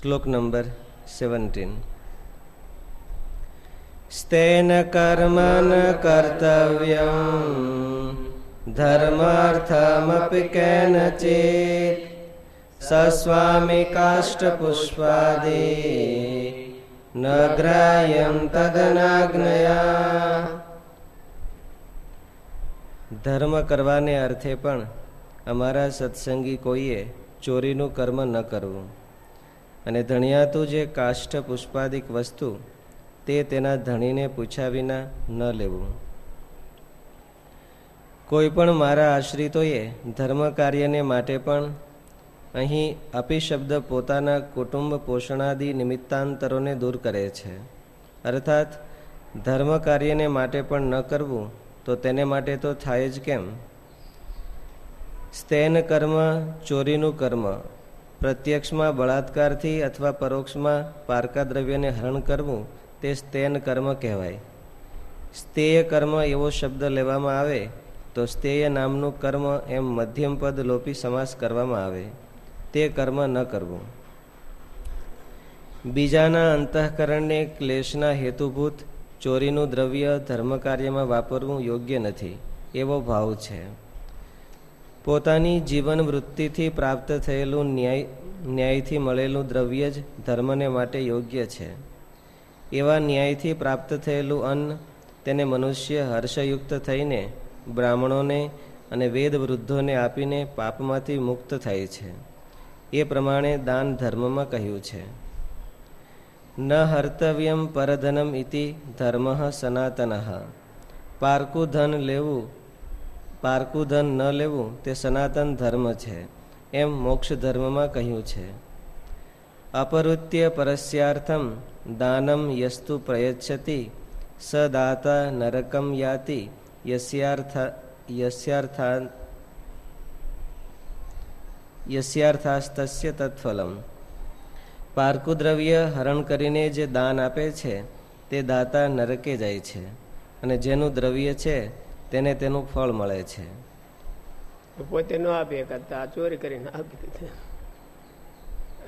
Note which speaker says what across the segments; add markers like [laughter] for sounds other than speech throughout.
Speaker 1: શ્લોક number seventeen સ્તેન કર્મ ન કર્તવ્યમ ધર્માર્થમપી કેનચિત સસ્વામી કાષ્ટપુષ્પાદે ન ગ્રાહ્યમ તદનાજ્ઞયા ધર્મ કરવાને અર્થે પણ અમારા સત્સંગી કોઈએ ચોરીનું કર્મ ન કરવું અને ધણિયાતું જે કાષ્ઠ પુષ્પાદિક વસ્તુ, તે તેના ધણીને પૂછ્યા વિના ન લેવું. કોઈ પણ મારા આશ્રિતોએ ધર્મ કાર્યને માટે પણ અહીં અપિશબ્દ પોતાના કુટુંબ પોષણાદિ નિમિત્તાંતરોને દૂર કરે છે. અર્થાત, ધર્મ કાર્યને માટે પણ ન કરવું, તો તેને માટે તો થાય જ કેમ? સ્તેન કર્મ ચોરીનું કર્મ. પ્રત્યક્ષમાં બળાત્કારથી અથવા પરોક્ષમાં પારકા દ્રવ્યને હરણ કરવું તે સ્તેન કર્મ કહેવાય. સ્તેય કર્મ એવો શબ્દ લેવામાં આવે તો સ્તેય નામનું કર્મ એમ મધ્યમ પદ લોપી સમાસ કરવામાં આવે. તે કર્મ ન કરવું. બીજાના અંતઃકરણને ક્લેશના હેતુભૂત ચોરીનું દ્રવ્ય ધર્મકાર્યમાં વાપરવું યોગ્ય નથી. એવો ભાવ છે. પોતાની જીવન વૃત્તિથી પ્રાપ્ત થયેલું ન્યાય, ન્યાયથી મળેલું દ્રવ્ય જ ધર્મને માટે યોગ્ય છે. એવા ન્યાયથી પ્રાપ્ત થયેલું અન્ન તેને મનુષ્ય હર્ષયુક્ત થઈને, બ્રાહ્મણોને અને વેદ વૃદ્ધોને આપીને પાપમાંથી મુક્ત થાય છે. એ પ્રમાણે દાન ધર્મમાં કહ્યું છે. ન હર્તવ્યમ પરધનમ ઇતિ ધર્મ સનાતન. પારકું ધન લેવું પારકું ધન ન લેવું તે સનાતન ધર્મ છે, એમ મોક્ષ ધર્મમાં કહ્યું છે. અપરુત્ય પરસ્યાર્થમ દાનમ યસ્તુ પ્રયચ્છતિ સદાતા નરકમ યાતિ, યસ્યાર્થ, યસ્યાર્થા, યસ્યાર્થાસ્તસ્ય તત્ફલમ. પારકુ દ્રવ્ય હરણ કરીને જે દાન આપે છે, તે દાતા નરકે જાય છે, અને જેનું દ્રવ્ય છે તેને તેનું ફળ મળે છે.
Speaker 2: પોતે ન આપી કરતા ચોરી કરીને આપી દીધી.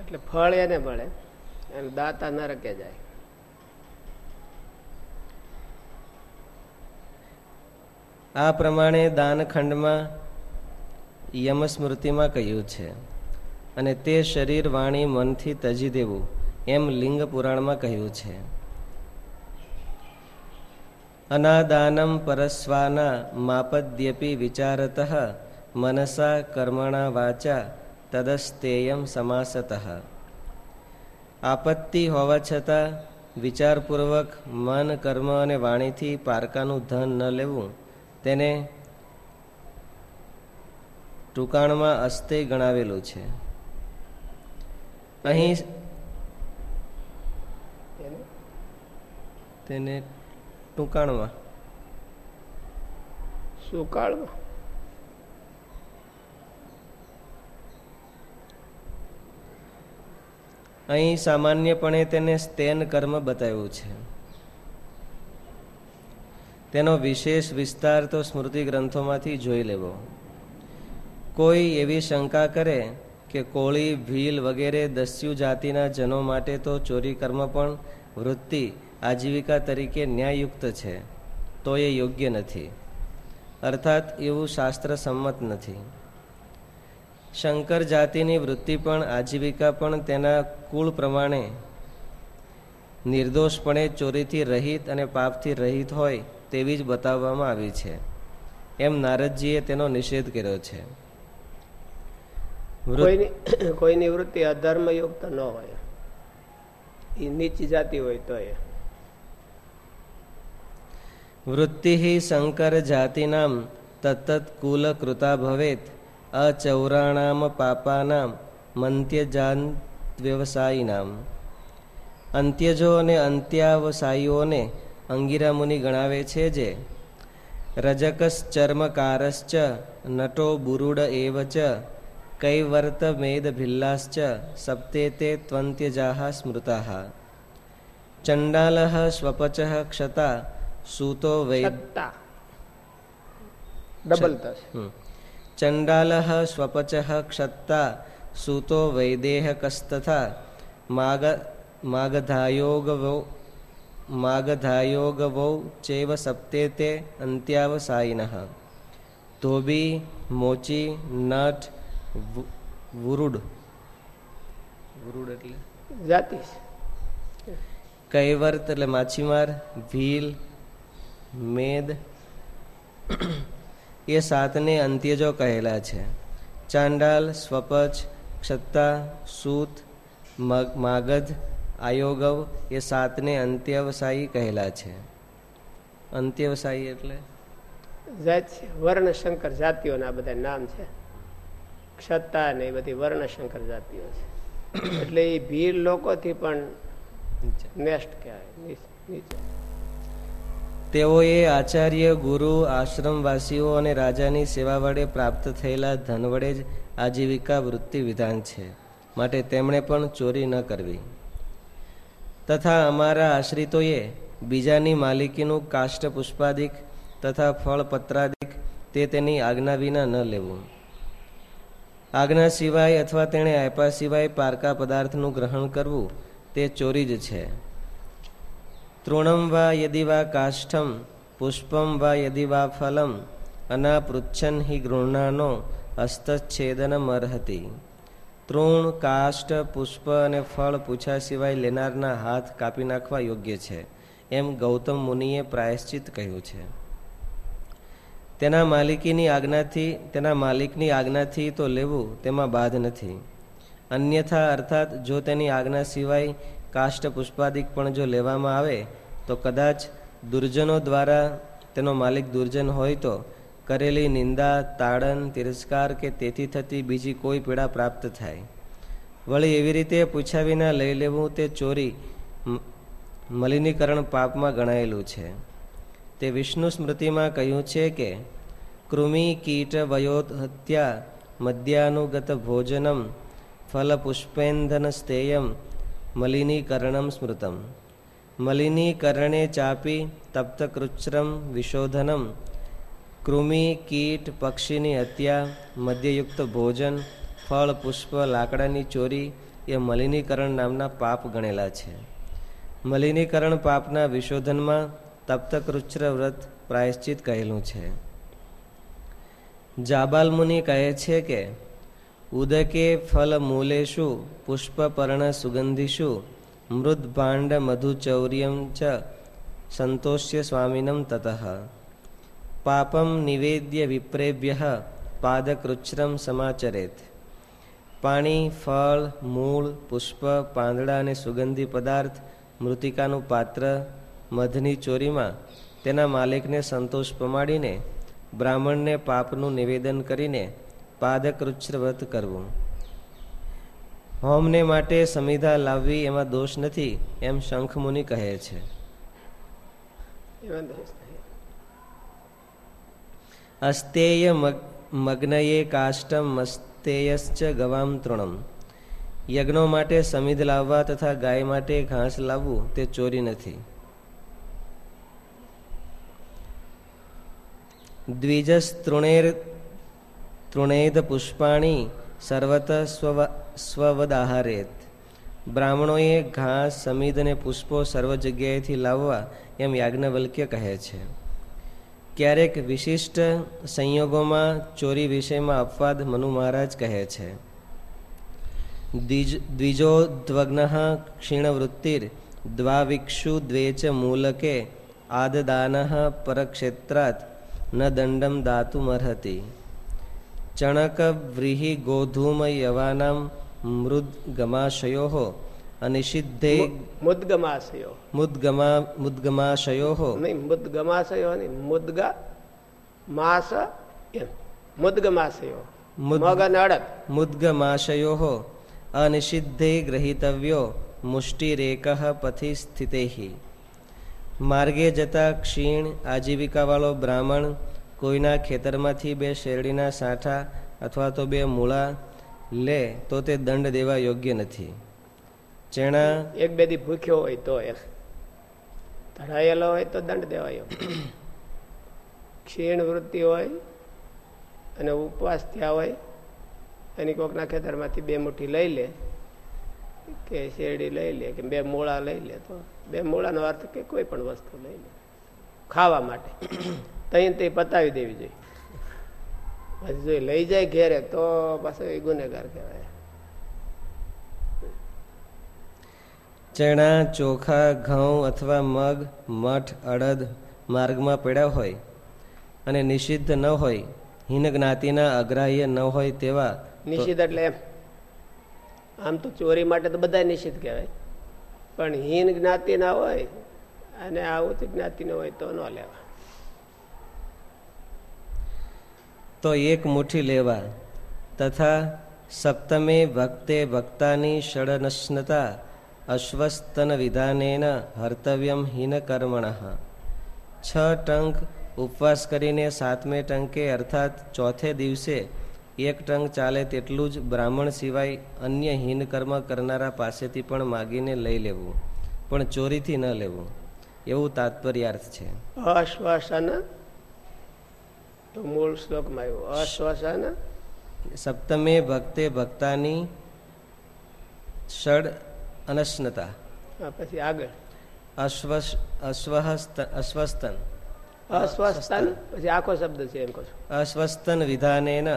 Speaker 2: એટલે ફળ એને મળે અને દાતા નરકે જાય.
Speaker 1: આ પ્રમાણે દાનખંડમાં યમસ્મૃતિમાં કહ્યું છે અને તે શરીર વાણી મનથી તજી દેવું એમ લિંગ પુરાણમાં કહ્યું છે. અનાદાનમ પરસ્વાના માપદ્યપી વિચારત મનસા કર્મણા વાચા તદસ્તેયમ સમાસત આપત્તિ હોવા છતાં વિચારપૂર્વક મન કર્મ અને વાણીથી પારકાનું ધન ન લેવું તેને ટૂંકાણમાં અસ્તે ગણાવેલું છે અહીં તેને ટૂંકાણમાં
Speaker 2: સુકાળમાં
Speaker 1: અહીં સામાન્યપણે તેને સ્તેન કર્મ બતાવ્યું છે. તેનો વિશેષ વિસ્તાર તો સ્મૃતિ ગ્રંથોમાંથી જોઈ લેવો. કોઈ એવી શંકા કરે કે કોળી ભીલ વગેરે દસ્યુ જાતિના જનો માટે તો ચોરી કર્મ પણ વૃત્તિ આજીવિકા તરીકે ન્યાયયુક્ત છે, તો એ યોગ્ય નથી. અર્થાત, એવું શાસ્ત્ર સંમત નથી. શંકર જાતિની વૃત્તિ પણ, આજીવિકા પણ તેના કુળ પ્રમાણે નિર્દોષપણે ચોરીથી રહિત અને પાપથી રહિત હોય તેવી જ બતાવવામાં આવી છે. એમ નારદજીએ તેનો નિષેધ કર્યો છે. [coughs]
Speaker 2: કોઈની વૃત્તિ અધર્મયુક્ત ન હોય. એ નીચી જાતિ હોય તો એ.
Speaker 1: વૃત્તિ શંકર જાતિનામ તત્ત કુલ કૃતા ભવેત, અચૌરાણામ પાપાનામ મંત્યજાન વ્યવસાયીનામ અંત્યજો અને અંત્યાવસાયીઓને અંગીરા મુનિ ગણાવે છે જે, રજકશ્ચર્મકારશ્ચ, નટો બુરુડ એવ ચ કૈવર્ત મેદ ભિલ્લાશ્ચ, સપ્તે તે ત્વંત્યજાહ સ્મૃતા. ચંડાલ સ્વપચ ક્ષતા સૂતો વૈતા
Speaker 2: ડબલ થશે
Speaker 1: ચંડાલ સ્વપચ ક્ષત્તા સૂતો વૈદેહકસ્તથા માગ માગધાયોગવો માગધાયોગવૌ ચેવ સપ્તે તે અંત્યાવસાયિનઃ. ધોબી મોચી નટ વુરુડ. વુરુડ એટલે?
Speaker 2: જાતિ
Speaker 1: કૈવર્ત એટલે માછીમાર ભીલ મેદ. એ સાતને અંત્યજો કહેલા છે. ચાંડાલ સ્વપચ ક્ષત્તા સૂત માગધ આયોગવ એ સાતને અંત્યવસાયી કહેલા છે. અંત્યવસાયી એટલે?
Speaker 2: વર્ણશંકર જાતિઓના બધા નામ છે. ક્ષત્તા ને એ બધી વર્ણશંકર જાતિઓ છે. [coughs] એટલે એ ભીડ લોકોથી પણ નેસ્ટ કહેવાય. નીચે.
Speaker 1: તેઓએ આચાર્ય, ગુરુ, આશ્રમવાસીઓ અને રાજાની સેવા વડે પ્રાપ્ત થયેલા ધન વડે જ આજીવિકા વૃત્તિ વિધાન છે, માટે તેમણે પણ ચોરી ન કરવી. તથા અમારા આશ્રિતોએ બીજાની માલિકીનું કાષ્ટ પુષ્પાદિક તથા ફળ પત્રાદિક તે તેની આજ્ઞા વિના ન લેવું. આજ્ઞા સિવાય અથવા તેણે આપ્યા સિવાય પારકા પદાર્થનું ગ્રહણ કરવું તે ચોરી જ છે. તૃણમ વા યદિ વા કાષ્ઠમ, પુષ્પમ વા યદિ વા ફલમ, અનાપૃચ્છન હિ ગૃહણાનો હસ્તચ્છેદનમ અર્હતી તૃણ, કાષ્ઠ, પુષ્પ અને ફળ પૂછા સિવાય લેનારના હાથ કાપી નાખવા યોગ્ય છે, એમ ગૌતમ મુનિએ પ્રાયશ્ચિત કહ્યું છે. તેના માલિકીની આજ્ઞાથી, તેના માલિકની આજ્ઞાથી તો લેવું તેમાં બાધ નથી. અન્યથા અર્થાત જો તેની આજ્ઞા સિવાય કાષ્ટ પુષ્પાદિક પણ જો લેવામાં આવે, તો કદાચ દુર્જનો દ્વારા તેનો માલિક દુર્જન હોય તો કરેલી નિંદા, તાડન, તિરસ્કાર કે તેથી થતી બીજી કોઈ પીડા પ્રાપ્ત થાય. વળી એવી રીતે પૂછ્યા વિના લઈ લેવું તે ચોરી મલિનીકરણ પાપમાં ગણાયેલું છે. તે વિષ્ણુ સ્મૃતિમાં કહ્યું છે કે, કૃમિ, કીટ વયોહત્યા મધ્યાનુગત ભોજનમ ફલપુષ્પેન્ધન સ્તેયમ મલિનીકરણમ સ્મૃતમ મલિનીકરણે ચાપી તપ્તકૃચ્છ્રમ વિશોધનમ કૃમિ કીટ પક્ષીની હત્યા મધ્યયુક્ત ભોજન ફળ પુષ્પ લાકડાની ચોરી એ મલિનીકરણ નામના પાપ ગણેલા છે મલિનીકરણ પાપના વિશોધનમાં તપ્તકૃચ્છ્ર વ્રત પ્રાયશ્ચિત કહેલું છે જાબાલ મુનિ કહે છે કે ઉદકે ફલ મૂલેશુ પુષ્પપર્ણ સુગંધિષુ મૃદ ભાંડ મધુચૌર્યમ ચ સંતોષ્ય સ્વામિનમ તત પાપમ નિવેદ્ય વિપ્રેભ્ય પાદકૃચ્છ્રમ સમાચરેત પાણી ફળ મૂળ પુષ્પ પાંદડા અને સુગંધી પદાર્થ મૃતિકાનું પાત્ર મધની ચોરીમાં તેના માલિકને સંતોષ પમાડીને, બ્રાહ્મણને પાપનું નિવેદન કરીને પાદકૃચ્છ વ્રત કરવું. હોમને માટે સમિધા લાવવી એમાં દોષ નથી એમ શંખમુનિ કહે છે. અસ્તેય મગ્નયે કાષ્ટમ મસ્તેયશ્ચ ગવામ તૃણમ. યજ્ઞો માટે સમિધ લાવવા તથા ગાય માટે ઘાસ લાવવું તે ચોરી નથી. દ્વિજસ્તૃણેર તૃણેદ પુષ્પાણી સર્વત સ્વ સ્વવદાહારેત. બ્રાહ્મણોએ ઘાસ સમિદ અને પુષ્પો સર્વ જગ્યાએથી લાવવા એમ યાજ્ઞવલ્ક્ય કહે છે. ક્યારેક વિશિષ્ટ સંયોગોમાં ચોરી વિષયમાં અપવાદ મનુ મહારાજ કહે છે. દ્વિજોદ્વગ્ન ક્ષીણવૃત્તિર દ્વાવિક્ષુ દ્વેચ મૂલકે આદદાન પરક્ષેત્રાત ન દંડમ દાતુમર્હતિ. ચણક વ્રીહિ ગોધૂમ યવાનામ મૃદગમાશયો અનિષિદ્ધે
Speaker 2: મુદગમાશયો
Speaker 1: મુદગમા મુદગમાશયો
Speaker 2: નહીં મુદગમાશયો નહીં મુદગા માસ મુદગમાશયો મગન અડદ
Speaker 1: મુદગમાશયો અનિષિદ્ધે ગ્રહિતવ્યો મુષ્ટિરેક પથી સ્થિતે માર્ગે જતા ક્ષીણ આજીવિકાવાળો બ્રાહ્મણ કોઈના ખેતરમાંથી બે શેરડીના સાંઠા અથવા તો બે મૂળા લે, તો તે દંડ દેવા યોગ્ય નથી. ચેણા
Speaker 2: એક બેદી ભૂખ્યો હોય તો ધરાયેલો હોય તો દંડ દેવાયો ક્ષીણ વૃત્તિ હોય અને ઉપવાસ થયા હોય, એની કોકના ખેતરમાંથી બે મુઠ્ઠી લઈ લે કે શેરડી લઈ લે કે બે મૂળા લઈ લે તો. બે મૂળાનો અર્થ કે કોઈ પણ વસ્તુ લઈ લે. ખાવા માટે. તઈ તે પતાવી દેવી જોઈએ. પછી જો લઈ જાય ઘેરે તો પાછો એ ગુનેગાર કહેવાય.
Speaker 1: ચણા ચોખા ઘઉં અથવા મગ મઠ અડદ માર્ગમાં પડ્યા હોય અને નિષિદ્ધ ન હોય હિન જ્ઞાતિના અગ્રાહ્ય ન હોય તેવા
Speaker 2: નિષિદ્ધ એટલે આમ તો ચોરી માટે તો બધા નિષિદ્ધ કહેવાય. પણ હીન જ્ઞાતિ ના હોય અને આવું જ્ઞાતિ ન હોય તો ન લેવા.
Speaker 1: તો એક મુઠ્ઠી લેવા તથા સપ્તમે ભક્તે ભક્તાની ષડનશ્નતા અશ્વસ્તન વિધાનેન હર્તવ્યમ હીન કર્મણ. છ ટંક ઉપવાસ કરીને સાતમે ટંકે અર્થાત ચોથે દિવસે એક ટંક ચાલે તેટલું જ બ્રાહ્મણ સિવાય અન્ય હીન કર્મ કરનારા પાસેથી પણ માગીને લઈ લેવું. પણ ચોરીથી ન લેવું. એવું તાત્પર્યાર્થ છે.
Speaker 2: અશ્વાસન તો મૂળ શ્લોકમાં આવ્યું. અશ્વાસન?
Speaker 1: સપ્તમે ભક્તે ભક્તાની ષડ અનશ્નતા.
Speaker 2: પછી આગળ.
Speaker 1: અશ્વસ્તન.
Speaker 2: અસ્વસ્થન પછી આખો શબ્દ છે એમ કહું
Speaker 1: અસ્વસ્થન વિધાનેન.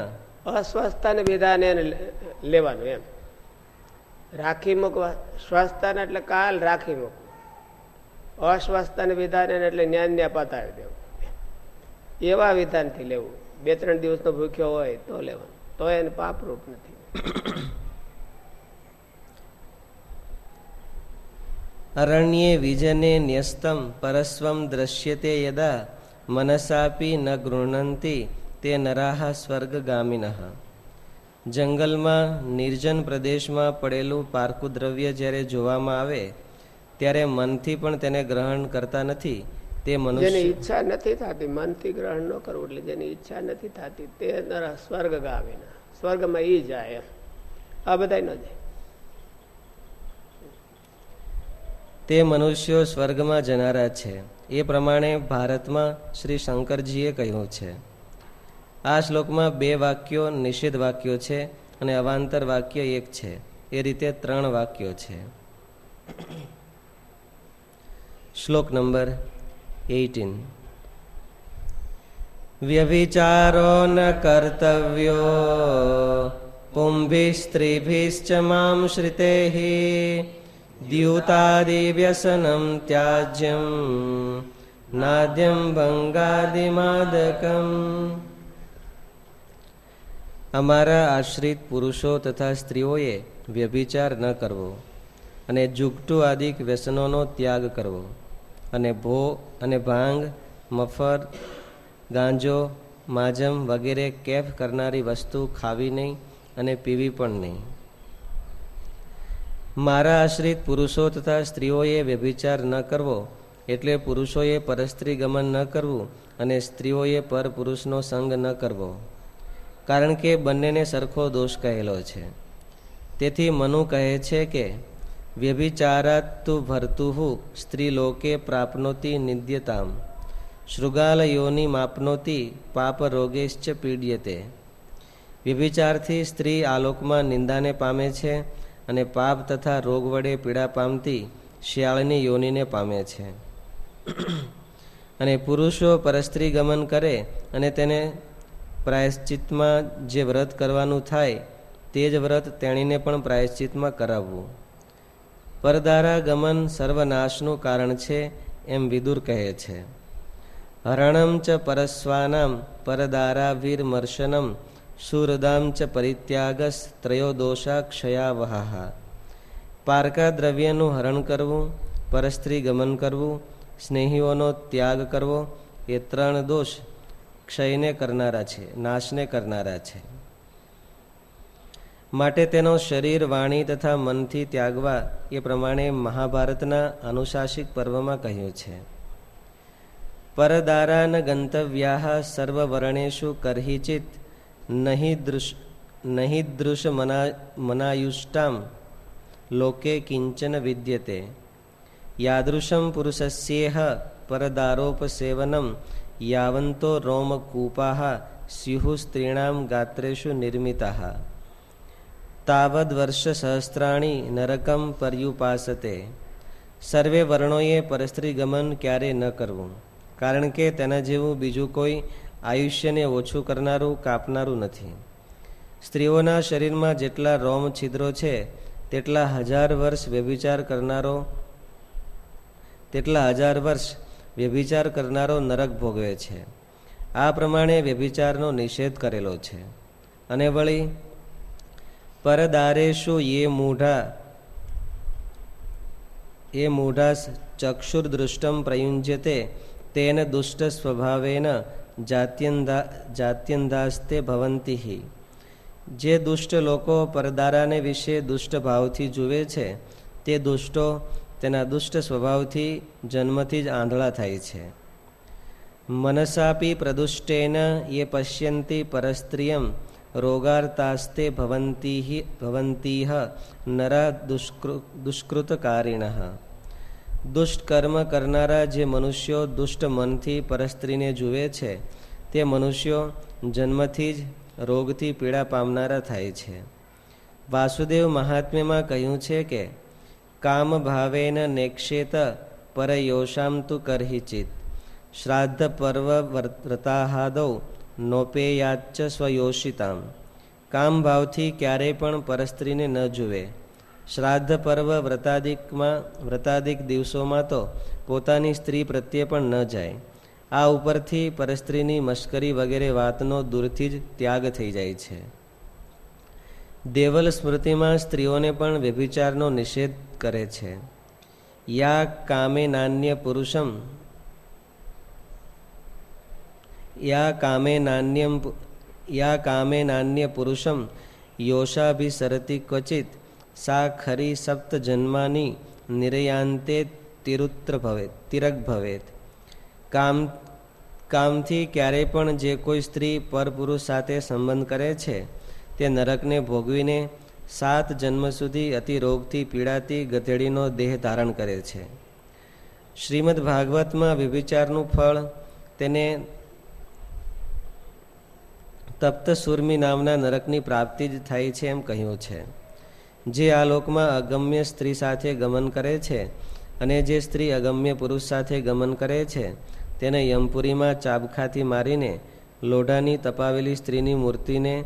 Speaker 2: અસ્વસ્થન વિધાને લેવાનું એમ. રાખી મૂકવા. સ્વસ્થન એટલે કાલ રાખી મૂકવું. અસ્વસ્થન વિધાને એટલે ન્યાન્ય પતાવી દેવું. એવા વિધાનથી લેવું. બે ત્રણ દિવસનો ભૂખ્યો હોય તો લેવાનું. તો એને પાપરૂપ નથી.
Speaker 1: અરણ્યે વિજને ન્યસ્તમ, પરસ્વમ દ્રશ્યતે યદા, મનસાપી ન ગૃહણંતી તે નરાહ સ્વર્ગગામિન. જંગલમાં, નિર્જન પ્રદેશમાં પડેલું પારકું દ્રવ્ય જ્યારે જોવામાં આવે, ત્યારે મનથી પણ તેને ગ્રહણ કરતા નથી તે મનુષ્ય
Speaker 2: ઈચ્છા નથી થતી મનથી ગ્રહણ ન કરવું એટલે જેની ઈચ્છા નથી થતી તે સ્વર્ગગામિન સ્વર્ગમાં એ જાય આ બધા ન જાય.
Speaker 1: તે મનુષ્યો સ્વર્ગમાં જનારા છે. એ પ્રમાણે ભારતમાં શ્રી શંકરજીએ કહ્યું છે. આ શ્લોકમાં બે વાક્યો નિષેધ વાક્યો છે અને અવાંતર વાક્ય એક છે. એ રીતે ત્રણ વાક્યો છે. શ્લોક નંબર એઇટીન વ્યભિચારો ન કર્તવ્યો પુંભિ સ્ત્રીભિશ્ચ મામ શ્રિતે દ્યુતાદિવ્યસનમ ત્યાજ્યમ નાદ્યમ ભંગાદિમાદકમ અમારા આશ્રિત પુરુષો તથા સ્ત્રીઓએ વ્યભિચાર ન કરવો અને જુગટુ આદિક વ્યસનોનો ત્યાગ કરવો. અને ભો અને ભાંગ, મફર, ગાંજો, માજમ વગેરે કેફ કરનારી વસ્તુ ખાવી નહીં અને પીવી પણ નહીં. મારા આશ્રિત પુરુષો તથા સ્ત્રીઓએ વ્યભિચાર ન કરવો એટલે પુરુષોએ પરસ્ત્રી ગમન ન કરવું અને સ્ત્રીઓએ પર પુરુષનો સંગ ન કરવો. કારણ કે બંનેને સરખો દોષ કહેલો છે. તેથી મનુ કહે છે કે વ્યભિચારાત તુ ભર્તુ સ્ત્રીલોકે પ્રાપ્નોતી નિદ્યતામ શૃગાલ યોની માપનોતી પાપ રોગેશ્ચ પીડ્યતે વ્યભિચારથી સ્ત્રી આલોકમાં નિંદાને પામે છે અને પાપ તથા રોગ વડે પીડા પામતી શિયાળની યોનિને પામે છે. અને પુરુષો પરસ્ત્રી ગમન કરે અને તેને પ્રાયશ્ચિતમાં જે વ્રત કરવાનું થાય તે જ વ્રત તેણીને પણ પ્રાયશ્ચિતમાં કરાવવું. પરદારા ગમન સર્વનાશનું કારણ છે એમ વિદુર કહે છે. હરણમ ચ પરસ્વાનામ પરદારાભીર્મર્શનમ સુરદામ ચ પરિત્યાગસ ત્રયોદોષા ક્ષયાવહા પારકા દ્રવ્યનું હરણ કરવું, પરસ્ત્રી ગમન કરવું, સ્નેહીઓનો ત્યાગ કરવો, એ ત્રણ દોષ ક્ષયને કરનારા છે, નાશને કરનારા છે. માટે તેનો શરીર, વાણી તથા મનથી ત્યાગવા એ પ્રમાણે મહાભારતના અનુશાસિક પર્વમાં કહ્યું છે. પરદારાન ગંતવ્યા સર્વવર્ણેશુ કરહિચિત નહીં દૃશ નહીં દૃશ મના, મનાયુષ્ટામ, લોકે કિંચન વિદ્યતે. યાદૃશમ પુરુષસ્યેહ પરદારોપસેવનમ યાવંતો રોમકૂપા સ્યુ સ્ત્રીણામ ગાત્રેશુ નિર્મિતા તાવદ વર્ષ સહસ્ત્રાણી નરકમ પર્યુપાસતે સર્વે વર્ણોએ પરસ્ત્રી ગમન ક્યારે ન કરવું કારણ કે તેના જેવું બીજું કોઈ આયુષ્યને ઓછું કરનારું કાપનારું નથી સ્ત્રીઓના શરીરમાં જેટલા રોમ છિદ્રો છે તેટલા હજાર વર્ષ વ્યભિચાર કરનારો તેટલા હજાર વર્ષ વ્યભિચાર કરનારો નરક ભોગવે છે આ પ્રમાણે વ્યભિચારનો નિષેધ કરેલો છે। અને વળી પરદારેશુ એ મૂઢા એ મૂઢા ચક્ષુર્દૃષ્ટમ પ્રયુંજ્યતે, તેન દુષ્ટ સ્વભાવેન જાત્યંધા, જાત્યંધાસ્તે ભવંતી જે દુષ્ટ લોકો પરદારાને વિશે દુષ્ટ ભાવથી જુએ છે, તે દુષ્ટો તેના દુષ્ટ સ્વભાવથી જન્મથી જ આંધળા થાય છે. મનસાપી પ્રદુષ્ટેન એ પશ્યંતી પરસ્ત્રિયમ રોગાર્તાસ્તે ભવંતી ભવંતીહ નરા દુષ્કૃતકારિણ દુષ્ટ કર્મ કરનારા જે મનુષ્યો દુષ્ટ મનથી પરસ્ત્રીને જુએ છે તે મનુષ્યો જન્મથી જ રોગથી પીડા પામનારા થાય છે વાસુદેવ મહાત્મ્યમાં કહ્યું છે કે કામ ભાવેન નેક્ષેત પરયોષામ તુ કરહિચિત શ્રાદ્ધ પર્વ વ્રતાહાદૌ નોપેયાચ સ્વયોષિતામ કામ ભાવથી ક્યારેય પણ પરસ્ત્રીને ન જુએ. શ્રાદ્ધ પર્વ વ્રતાદિકમાં, વ્રતાદિક દિવસોમાં તો પોતાની સ્ત્રી પ્રત્યે પણ ન જાય. આ ઉપરથી પરસ્ત્રીની મશ્કરી વગેરે વાતનો દૂરથી જ ત્યાગ થઈ જાય છે. દેવલ સ્મૃતિમાં સ્ત્રીઓને પણ વ્યભિચારનો નિષેધ કરે છે. યા કામે નાન્ય પુરુષમ યા કામે નાન્યમ યા કામે નાન્ય પુરુષમ યોષાભિસરતી ક્વચિત સા ખરી સપ્ત જન્માની નિરયાંતે તિરુત્ર ભવે તિરક ભવેત કામ કામથી ક્યારેય પણ જે કોઈ સ્ત્રી પરપુરુષ સાથે સંબંધ કરે છે, તે નરકને ભોગવીને સાત જન્મ સુધી અતિરોગથી પીડાતી ગધેડીનો દેહ ધારણ કરે છે. શ્રીમદ ભાગવતમાં વિભિચારનું ફળ તેને તપ્ત સુરમી નામના નરકની પ્રાપ્તિ જ થાય છે એમ કહ્યું છે. જે આ લોકમાં અગમ્ય સ્ત્રી સાથે ગમન કરે છે અને જે સ્ત્રી અગમ્ય પુરુષ સાથે ગમન કરે છે, તેને યમપુરીમાં ચાબખાથી મારીને લોઢાની તપાવેલી સ્ત્રીની મૂર્તિને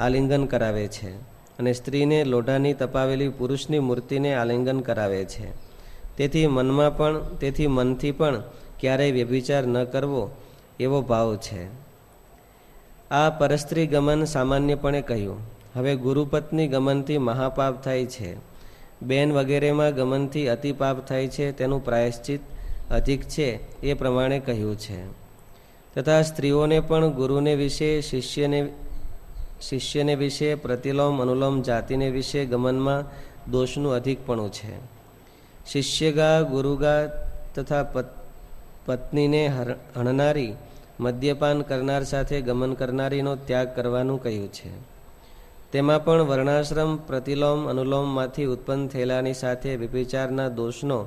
Speaker 1: આલિંગન કરાવે છે અને સ્ત્રીને લોઢાની તપાવેલી પુરુષની મૂર્તિને આલિંગન કરાવે છે. તેથી મનમાં પણ, તેથી મનથી પણ ક્યારેય વ્યભિચાર ન કરવો એવો ભાવ છે. આ પરસ્ત્રી ગમન સામાન્યપણે કહ્યું. હવે ગુરુપત્ની ગમનથી મહાપાપ થાય છે. બેન વગેરેમાં ગમનથી અતિપાપ થાય છે તેનું પ્રાયશ્ચિત અધિક છે એ પ્રમાણે કહ્યું છે. તથા સ્ત્રીઓને પણ ગુરુને વિશે, શિષ્યને શિષ્યને વિશે, પ્રતિલોમ, અનુલોમ જાતિને વિશે ગમનમાં દોષનું અધિકપણું છે. શિષ્યગા, ગુરુગા તથા પત્નીને હણનારી મદ્યપાન કરનાર સાથે ગમન કરનારીનો ત્યાગ કરવાનું કહ્યું છે. તેમાં પણ વર્ણાશ્રમ, પ્રતિલોમ, અનુલોમમાંથી ઉત્પન્ન થયેલાની સાથે વિપિચારના દોષનો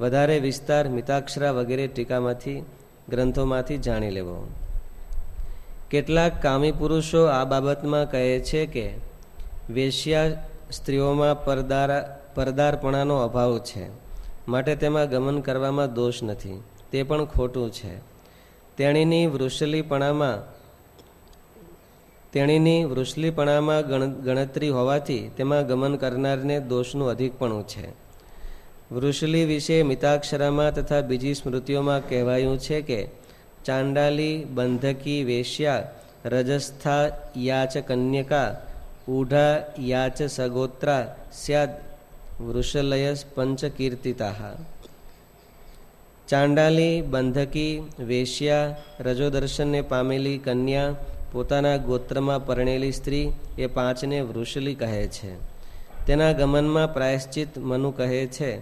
Speaker 1: વધારે વિસ્તાર મિતાક્ષરા વગેરે ટીકામાંથી, ગ્રંથોમાંથી જાણી લેવો. કેટલાક કામી પુરુષો આ બાબતમાં કહે છે કે વેશ્યા સ્ત્રીઓમાં પરદાર, પરદારપણાનો અભાવ છે. માટે તેમાં ગમન કરવામાં દોષ નથી. તે પણ ખોટું છે. તેણીની વૃષલીપણામાં તેણીની વૃષલીપણામાં ગણતરી હોવાથી તેમાં ગમન કરનારને દોષનું અધિકપણું છે. વૃષલી વિશે મિતાક્ષરામાં તથા બીજી સ્મૃતિઓમાં કહેવાયું છે કે, ચાંડાલી, બંધકી, વેશ્યા, રજસ્થા, યાચ કન્યકા, ઊઢા, યાચ સગોત્રા, સ્યાદ, વૃષલયસ પંચકીર્તિતા ચાંડાલી, બંધકી, વેશ્યા, રજોદર્શનને પામેલી કન્યા, પોતાના ગોત્રમાં પરણેલી સ્ત્રી એ પાંચને વૃષલી કહે છે. તેના ગમનમાં પ્રાયશ્ચિત મનુ કહે છે,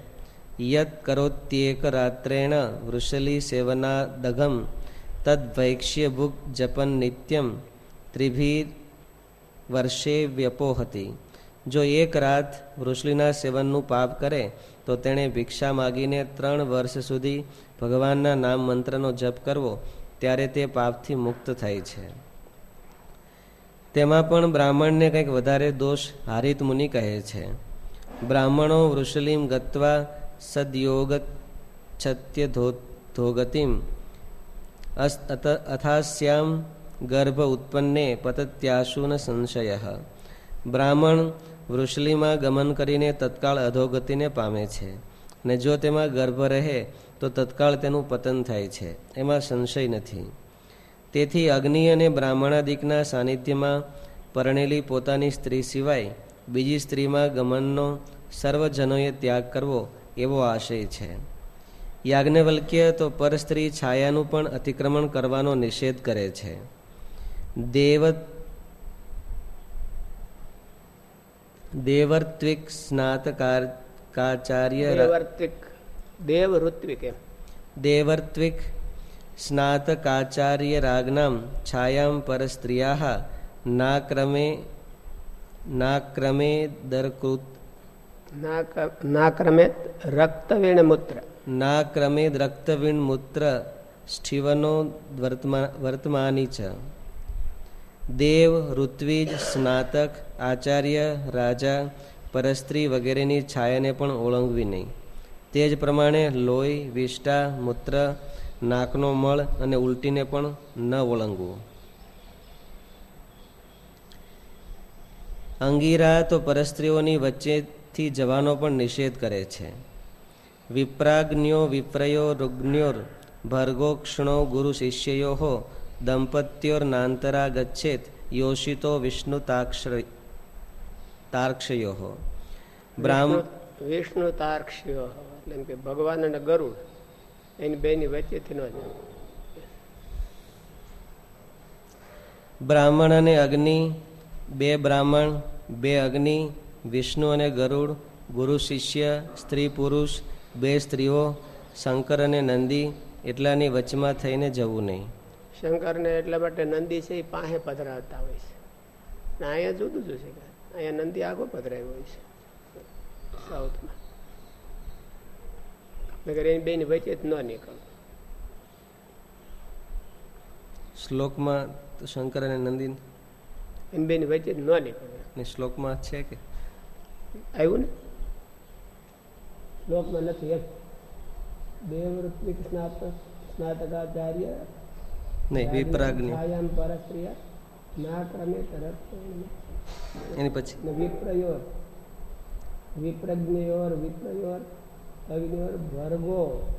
Speaker 1: યત કરોત્યેક રાત્રેણ વૃષલી સેવના દઘમ તદ્વૈક્ષ્ય ભુક જપન નિત્યમ, ત્રિભી વર્ષે વ્યપોહતી. જો એક રાત વૃષલીના સેવનનું પાપ કરે, તો તેણે ભિક્ષા માગીને ત્રણ વર્ષ સુધી ભગવાનના નામ મંત્રનો જપ કરવો, ત્યારે તે પાપથી મુક્ત થાય છે. તેમાં પણ બ્રાહ્મણને કંઈક વધારે દોષ હારિત મુનિ કહે છે. બ્રાહ્મણો વૃષલિમ ગત્વા સદયોગ છત્ય ધોગતિમ અથાસ્યામ ગર્ભ ઉત્પન્ને પતત્યાશુન સંશય. બ્રાહ્મણ વૃષલીમાં ગમન કરીને તત્કાળ અધોગતિને પામે છે ને જો તેમાં ગર્ભ રહે, તો તત્કાળ તેનું પતન થાય છે. એમાં સંશય નથી. તેથી અગ્નિ અને બ્રાહ્મણાદિકના સાનિધ્યમાં પરણેલી પોતાની સ્ત્રી સિવાય બીજી સ્ત્રીમાં ગમનનો સર્વજનોએ ત્યાગ કરવો એવો આશય છે. યાજ્ઞવલ્ક્ય તો પરસ્ત્રી છાયાનું પણ અતિક્રમણ કરવાનો નિષેધ કરે છે. દેવ દેવર્ત્વિક સ્નાતકાચાર્ય
Speaker 2: દેવર્ત્વિક દેવઋત્વિક
Speaker 1: દેવર્ત્વિક સ્નાતકાચાર્ય રાજ્ઞામ છાયામ પરસ્ત્રિયા નાક્રમે નાક્રમે દરકૃત
Speaker 2: નાક્રમે રક્તવીણ મૂત્ર
Speaker 1: નાક્રમે રક્તવીણ મૂત્ર સ્થિવનો વર્તમાની છે દેવ ઋત્વિજ સ્નાતક આચાર્ય, રાજા, પરસ્ત્રી વગેરેની છાયાને પણ ઓળંગવી નહીં. તે જ પ્રમાણે લોહી વિષ્ટા મૂત્ર, નાકનો મળ અને ઉલટીને પણ ન ઓળંગવું. અંગીરા તો પરસ્ત્રીઓની વચ્ચેથી જવાનો પણ નિષેધ કરે છે. વિપ્રાગ્ન્યો વિપ્રયો રુગ્ન્યોર ભર્ગોક્ષણો ગુરુ શિષ્યો દંપત્યોર્નાંતરા ગચ્છેત, યોષિતો વિષ્ણુ તાર્ક્ષયો
Speaker 2: બ્રાહ્મ વિષ્ણુ તાર્ક્ષયો એટલે કે ભગવાન અને ગરુડ એની બેની વચ્ચેથી ન
Speaker 1: બ્રાહ્મણ અને અગ્નિ બે બ્રાહ્મણ બે અગ્નિ વિષ્ણુ અને ગરુડ ગુરુ શિષ્ય સ્ત્રી પુરુષ બે સ્ત્રીઓ શંકર અને નંદી એટલાની વચમાં થઈને જવું નહીં।
Speaker 2: શંકરને એટલા માટે નંદી છે એ પાસે પધરાવતા હોય છે. ને અહીંયા જુદું જુદું છે. અહીંયા નંદી આગો પધરાયો હોય છે. સાઉથમાં. નગર એની બેની વચ્ચે જ ન નીકળ.
Speaker 1: શ્લોકમાં શંકર અને નંદી
Speaker 2: એની બેની વચ્ચે જ ન નીકળે.
Speaker 1: શ્લોકમાં છે કે?
Speaker 2: આવ્યું ને? શ્લોકમાં નથી એમ. દેવૃત્વિક સ્નાતક સ્નાતકાચાર્ય
Speaker 1: નહીં વિપ્રાગ્નિ.
Speaker 2: આયામ પરસ્ત્રિય. ના ક્રમે તરત
Speaker 1: એની પછી?
Speaker 2: વિપ્રયોર. વિપ્રજ્ઞયોર વિપ્રયોર અગ્નિયોર ભર્ગો.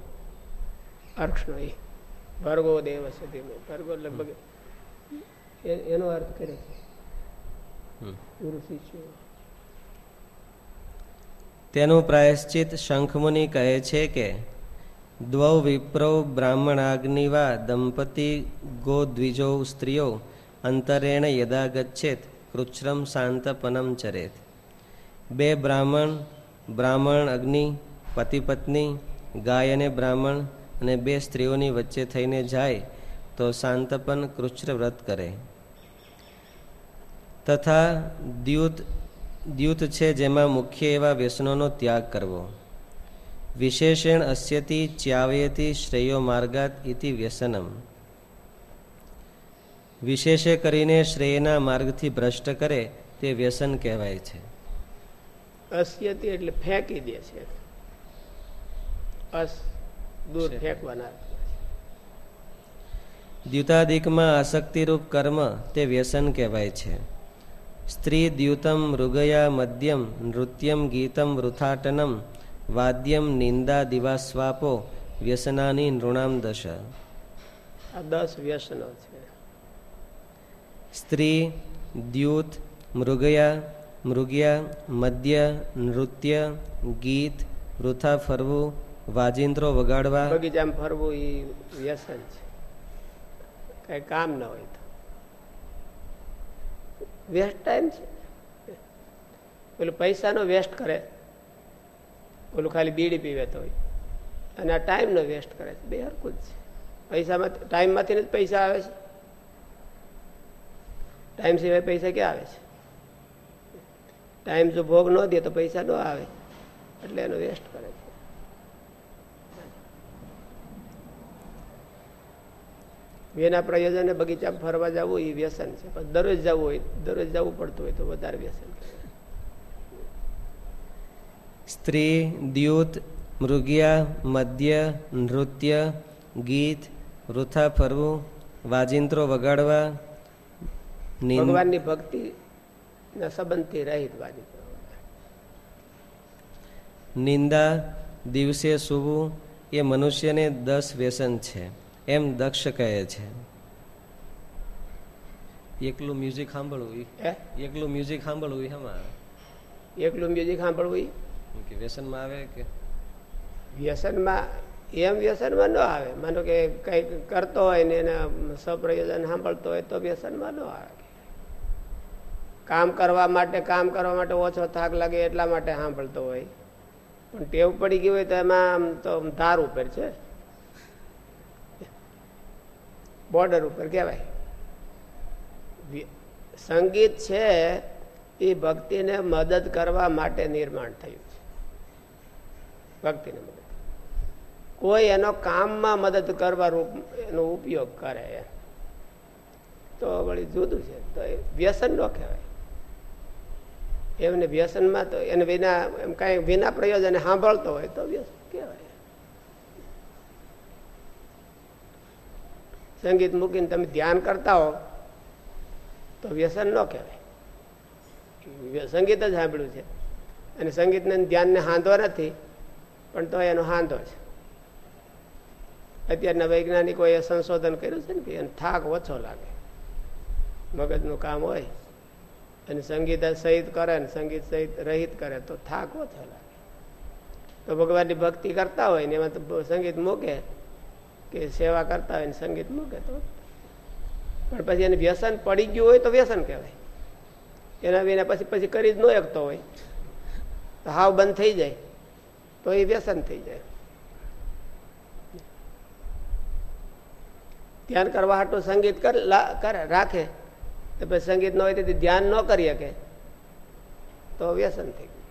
Speaker 2: અર્ક્ષનો એ. ભર્ગો દેવ છે ભર્ગો લગભગ એનો અર્થ કરે છે. ગુરુ શિષ્યો.
Speaker 1: તેનું પ્રાયશ્ચિત શંખમુનિ કહે છે કે દ્વૌ બ્રાહ્મણ બ્રાહ્મણાગ્નિવા દંપતી ગો દ્વિજો સ્ત્રીઓ અંતરેણ યદા ગચ્છેત, કૃચ્છ્રમ શાંતપનમ ચરેત. બે બ્રાહ્મણ બ્રાહ્મણ અગ્નિ, પતિ પત્ની, ગાય અને બ્રાહ્મણ અને બે સ્ત્રીઓની વચ્ચે થઈને જાય તો શાંતપન કૃચ્છ્ર વ્રત કરે. તથા દ્યુત દ્યુત છે જેમાં મુખ્ય એવા વ્યસનોનો ત્યાગ કરવો. વિશેષણ અસ્યતિ ચ્યાવયતી શ્રેયો માર્ગાત ઇતિ વ્યસનમ. વિશેષે કરીને શ્રેયના માર્ગથી ભ્રષ્ટ કરે તે વ્યસન કહેવાય છે.
Speaker 2: અસ્યતિ એટલે ફેંકી દે છે. અસ દૂર ફેંકવાના.
Speaker 1: દ્યુતાદિકમાં આસક્તિરૂપ કર્મ તે વ્યસન કહેવાય છે. સ્ત્રી દ્યુતમ મૃગયા મદ્યમ નૃત્યમ ગીતમ વૃથાટનમ વાદ્યમ નિંદા દિવાસ્વાપો વ્યસનાની નૃણામ દશ.
Speaker 2: આ દસ વ્યસનો છે.
Speaker 1: સ્ત્રી, દ્યુત, મૃગયા, મૃગ્યા, મદ્ય, નૃત્ય, ગીત, વૃથા ફરવું, વાજિંત્રો વગાડવા.
Speaker 2: બગીચામાં ફરવું એ વ્યસન છે. કઈ કામ ન હોય તો. વેસ્ટ ટાઈમ છે. પેલું પૈસાનો વેસ્ટ કરે. ઓલું ખાલી બીડી પીવે તો હોય. અને આ ટાઈમનો વેસ્ટ કરે છે. બે હરકું જ છે પૈસામાં ટાઈમમાંથી જ પૈસા આવે છે. ટાઈમ સિવાય પૈસા ક્યાં આવે છે? ટાઈમ જો ભોગ ન દે તો પૈસા ન આવે. એટલે એનો વેસ્ટ કરે છે. એના પ્રયોજને બગીચામાં ફરવા જવું એ વ્યસન છે. પણ દરરોજ જવું હોય, દરરોજ જવું પડતું હોય તો વધારે વ્યસન
Speaker 1: સ્ત્રી, દ્યુત, મૃગિયા મદ્ય નૃત્ય, ગીત વૃથા ફરવું, વાજિંત્રો વગાડવા
Speaker 2: ભગવાનની ભક્તિ સંબંધથી રહિત વાજિંત્રો
Speaker 1: નિંદા દિવસે સૂવું એ મનુષ્યને દસ વ્યસન છે એમ દક્ષ કહે છે. એકલું મ્યુઝિક સાંભળવું એકલું મ્યુઝિક સાંભળવું એમાં
Speaker 2: એકલું મ્યુઝિક સાંભળવું
Speaker 1: કે વ્યસનમાં આવે કે?
Speaker 2: વ્યસનમાં એમ વ્યસનમાં ન આવે. માનો કે કંઈક કરતો હોય ને એના સપ્રયોજન સાંભળતો હોય તો વ્યસનમાં ન આવે. કામ કરવા માટે, કામ કરવા માટે ઓછો થાક લાગે એટલા માટે સાંભળતો હોય. પણ ટેવ પડી ગઈ હોય તો એમાં આમ તો ધાર ઉપર છે. બોર્ડર ઉપર કહેવાય. સંગીત છે, એ ભક્તિને મદદ કરવા માટે નિર્માણ થયું છે. ભક્તિને મદદ. કોઈ એનો કામમાં મદદ કરવા રૂપ, એનો ઉપયોગ કરે. તો વળી જુદું છે. તો એ વ્યસન ન કહેવાય. એમને વ્યસનમાં તો એને વિના એમ કાંઈ વિના પ્રયોજને સાંભળતો હોય તો વ્યસન કહેવાય. સંગીત મૂકીને તમે ધ્યાન કરતા હો, તો વ્યસન ન કહેવાય. સંગીત જ સાંભળ્યું છે. અને સંગીતને ધ્યાનને હાંધો નથી, પણ તો એનો હાંધો છે. અત્યારના વૈજ્ઞાનિકોએ સંશોધન કર્યું છે ને કે એને થાક ઓછો લાગે. મગજનું કામ હોય અને સંગીત સહિત કરે ને સંગીત સહિત રહિત કરે તો થાક ઓછો તો ભગવાનની ભક્તિ કરતા હોય ને એમાં તો સંગીત મૂકે. કે સેવા કરતા હોય ને સંગીત મૂકે તો. પણ પછી એને વ્યસન પડી ગયું હોય તો વ્યસન કહેવાય. એના વિના પછી પછી કરી જ ન એકતો હોય. તો હાવ બંધ થઈ જાય. તો એ વ્યસન થઈ જાય. ધ્યાન કરવા હાટું સંગીત કરે રાખે. તો પછી સંગીત ન હોય તેથી ધ્યાન ન કરી શકે તો વ્યસન થઈ ગયું.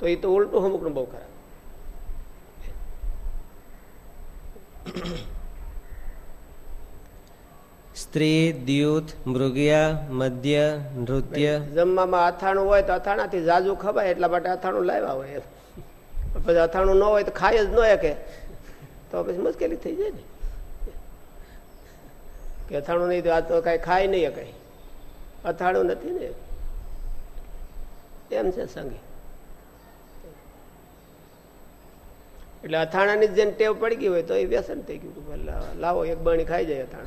Speaker 2: તો એ તો ઉલટું અમુકનું બહુ ખરાબ.
Speaker 1: સ્ત્રી દ્યુત મૃગિયા મધ્ય નૃત્ય.
Speaker 2: જમવામાં અથાણું હોય તો અથાણાથી જાજુ ખવાય એટલા માટે અથાણું લાવ્યા હોય. પછી અથાણું ન હોય તો ખાય જ ન કે તો પછી મુશ્કેલી થઈ જાય ને. કે અથાણું નહીં આ તો કઈ ખાય નહીં કઈ. અથાણું નથી ને. એમ છે સંગી. એટલે અથાણાની જેને ટેવ પડી ગઈ હોય તો એ વ્યસન થઈ ગયું લાવો એક બાણી ખાઈ જાય અથાણા.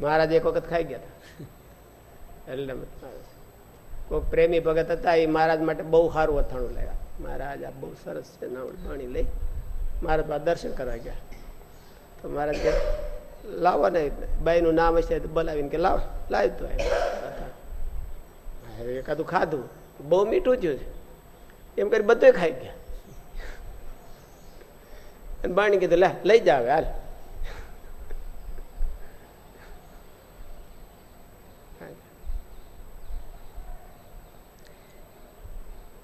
Speaker 2: મહારાજ એક વખત ખાઈ ગયા હતા. એટલે કોઈ પ્રેમી ભગત હતા, એ મહારાજ માટે બહુ સારું અથાણું લાવ્યા. મહારાજ આ બહુ સરસ છે નાવણ લઈ. મહારાજ દર્શન કરવા ગયા. તો મહારાજ કે લાવો ને બાઈનું નામ હશે તો બોલાવીને કે લાવ, લાવી દો એકાદું ખાધું, બહુ મીઠું થયું છે. એમ કરી બધું ખાઈ ગયા. અને બાણી કીધું, લે, લઈ જાવે હાલ.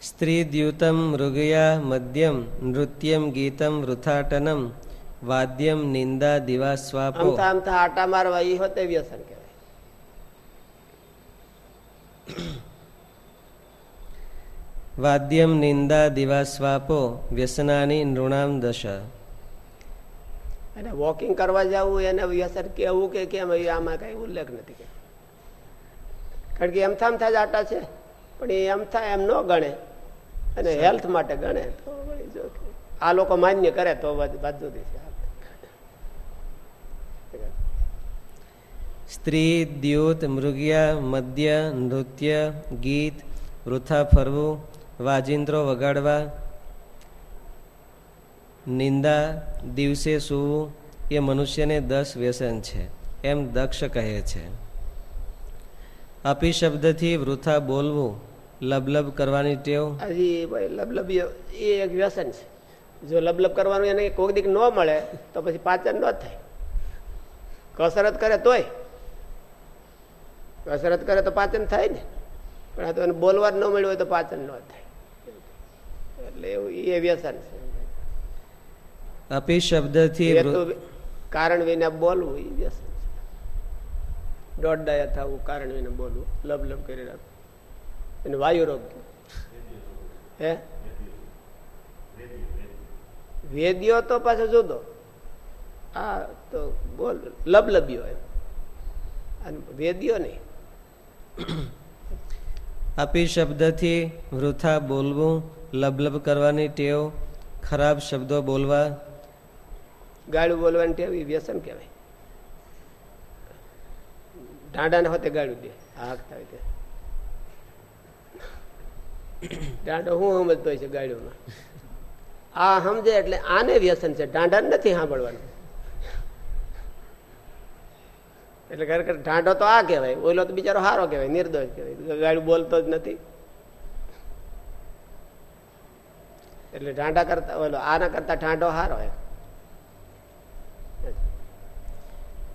Speaker 1: સ્ત્રી દ્યુતમ, મૃગયા મધ્યમ, નૃત્યમ, ગીતમ, વૃથાટનમ વાદ્યમ નિંદા દિવા સ્વાપો
Speaker 2: આમથા આમથા આટા મારવા ઈ હોતે વ્યસન કહેવાય.
Speaker 1: વાદ્યમ નિંદા દિવા સ્વાપો વ્યસનાની નૃણામ દશા।
Speaker 2: અને વોકિંગ કરવા જવું એને વ્યસન કેવું કે કેમ આમાં કઈ ઉલ્લેખ નથી કે કારણ કે એમથા એમથા જ આટા છે પણ એ એમથા એમ ન ગણે અને હેલ્થ માટે ગણે તો આ લોકો માન્ય કરે તો બાજુ છે.
Speaker 1: સ્ત્રી, દ્યુત, મૃગિયા, મદ્ય, નૃત્ય, ગીત, વૃથા ફરવું, વાજિંત્રો વગાડવા, નિંદા, દિવસે સૂવું, એ મનુષ્યને દસ વ્યસન છે. એમ દક્ષ કહે છે. અપિશબ્દથી વૃથા બોલવું, લબલબ કરવાની ટેવ.
Speaker 2: લબલબ એ એક વ્યસન છે. જો લબલબ કરવાનું એને કોઈક દીક ન મળે, તો પછી પાચન ન થાય. કસરત કરે તોય કસરત કરે તો પાચન થાય ને. પણ આ તો એને બોલવા ન મળ્યું હોય તો પાચન ન થાય. એટલે એવું એ વ્યસન છે.
Speaker 1: અપી શબ્દથી
Speaker 2: કારણ વિના બોલવું એ વ્યસન છે. દોઢ ડાયા થવું કારણ વિના બોલવું. લબ લબ કરી રાખવું. એને વાયુ રોગ. હે? વેદ્યો તો પાછો જુદો. આ તો બોલ લબલબ્યો એમ અને વેદ્યો નહીં.
Speaker 1: આપી શબ્દથી વૃથા બોલવું, લબલબ કરવાની ટેવ, ખરાબ શબ્દો બોલવા.
Speaker 2: ગાળું બોલવાની ટેવ એ વ્યસન કહેવાય. ડાંડાને હોતે ગાળું દે હાકતા હોય ડાંડો હું સમજતો હોય છે ગાળ્યોમાં આ સમજે એટલે આને વ્યસન છે ડાંડા નથી સાંભળવાનું. એટલે ખરેખર ઢાંઢો તો આ કહેવાય ઓલો તો બિચારો સારો કહેવાય નિર્દોષ કહેવાય ગાડી બોલતો જ નથી. એટલે ઢાંઢા કરતા ઓલો આના કરતા ઢાંઢો સારો એમ.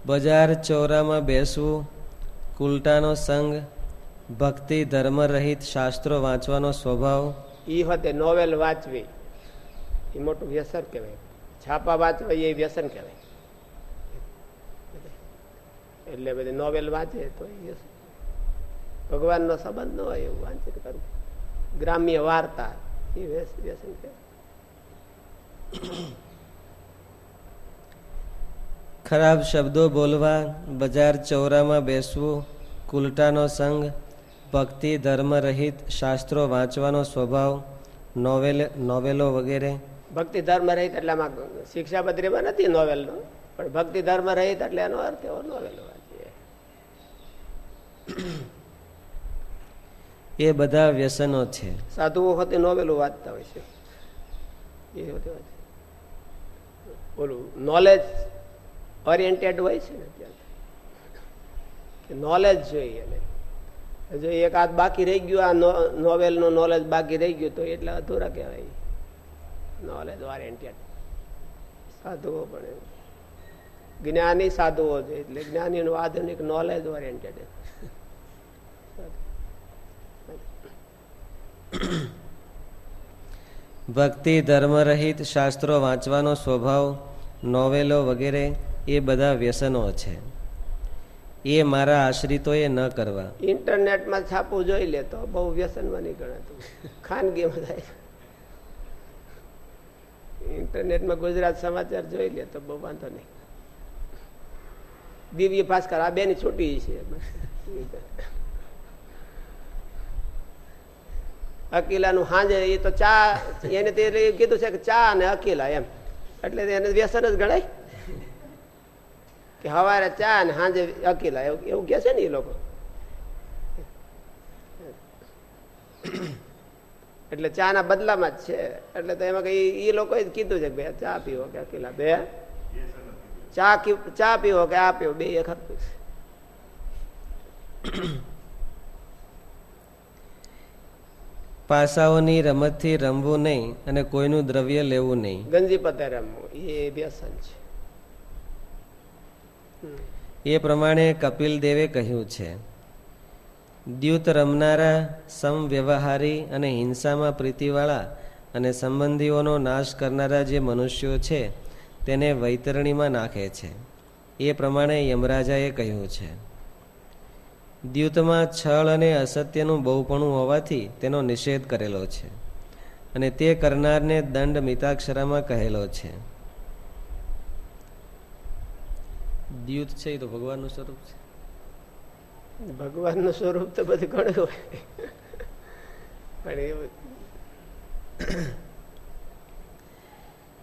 Speaker 1: બજાર ચોરામાં બેસવું કુલટાનો સંગ ભક્તિ ધર્મ રહિત શાસ્ત્રો વાંચવાનો સ્વભાવ.
Speaker 2: ઈ હોતે નોવેલ વાંચવી. એ મોટું વ્યસન કહેવાય. છાપા વાંચવા એ વ્યસન કહેવાય. એટલે બધી નોવેલ વાંચે તો એ ભગવાનનો સંબંધ ન હોય એવું વાંચન કરવું ગ્રામ્ય વાર્તા એ વ્યસન
Speaker 1: ખરાબ શબ્દો બોલવા બજાર ચોરામાં બેસવું કુલટાનો સંગ ભક્તિ ધર્મ રહિત શાસ્ત્રો વાંચવાનો સ્વભાવ નોવેલ નોવેલો વગેરે.
Speaker 2: ભક્તિ ધર્મ રહિત એટલે આમાં શિક્ષાપત્રીમાં નથી નોવેલનો પણ ભક્તિ ધર્મ રહિત એટલે એનો અર્થ એવો નોવેલ.
Speaker 1: એ બધા વ્યસનો છે.
Speaker 2: સાધુઓ વખતે નોવેલો વાંચતા હોય છે. એ ઓલું નોલેજ ઓરિએન્ટેડ હોય છે ને અત્યારે નોલેજ જોઈએ એને. જો એક હાથ બાકી રહી ગયું, આ નોવેલનું નોલેજ બાકી રહી ગયું, તો એટલે અધૂરા કહેવાય. નોલેજ ઓરિએન્ટેડ સાધુઓ પણ જ્ઞાની સાધુઓ છે, એટલે જ્ઞાનીનું આધુનિક નોલેજ ઓરિએન્ટેડ
Speaker 1: ભક્તિ ધર્મ રહિત શાસ્ત્રો વાંચવાનો સ્વભાવ, નોવેલો વગેરે, એ બધા વ્યસનો છે. એ મારા આશ્રિતોએ ન કરવા.
Speaker 2: ઇન્ટરનેટમાં છાપું જોઈ લે તો બહુ વ્યસનમાં નહીં ગણાતું ખાનગીમાં થાય ઇન્ટરનેટમાં ગુજરાત સમાચાર જોઈ લે તો બહુ વાંધો નહીં. દિવ્ય ભાસ્કર આ બેની છૂટી છે. અકીલાનું હાજે એ તો ચા, એને તે કીધું છે કે ચા અને અકીલા એમ. એટલે એને વ્યસન જ ગણાય. કે હવારે ચા ને સાંજે અકીલા, એવું કે છે ને એ લોકો. એટલે ચા ના બદલામાં જ છે. એટલે તો એમાં કઈ એ લોકો કીધું છે કે ચા પીવો કે અકીલા. બે? ચા ચા પીવો કે આ પીવો? બે એક હતું
Speaker 1: પાસાઓની રમતથી રમવું નહીં અને કોઈનું દ્રવ્ય લેવું નહીં.
Speaker 2: ગંજી પતે રમવું એ વ્યસન છે.
Speaker 1: એ પ્રમાણે કપિલ દેવે કહ્યું છે દ્યુત રમનારા સમવ્યવહારી અને હિંસામાં પ્રીતિવાળા અને સંબંધીઓનો નાશ કરનારા જે મનુષ્યો છે તેને વૈતરણીમાં નાખે છે. એ પ્રમાણે યમરાજાએ કહ્યું છે દ્યુતમાં છળ અને અસત્યનું બહુપણું હોવાથી તેનો નિષેધ કરેલો છે અને તે કરનારને દંડ મિતાક્ષરામાં કહેલો છે. દ્યુત છે એ તો ભગવાનનું સ્વરૂપ છે.
Speaker 2: ભગવાનનું સ્વરૂપ તો બધું ઘણું હોય. પણ એ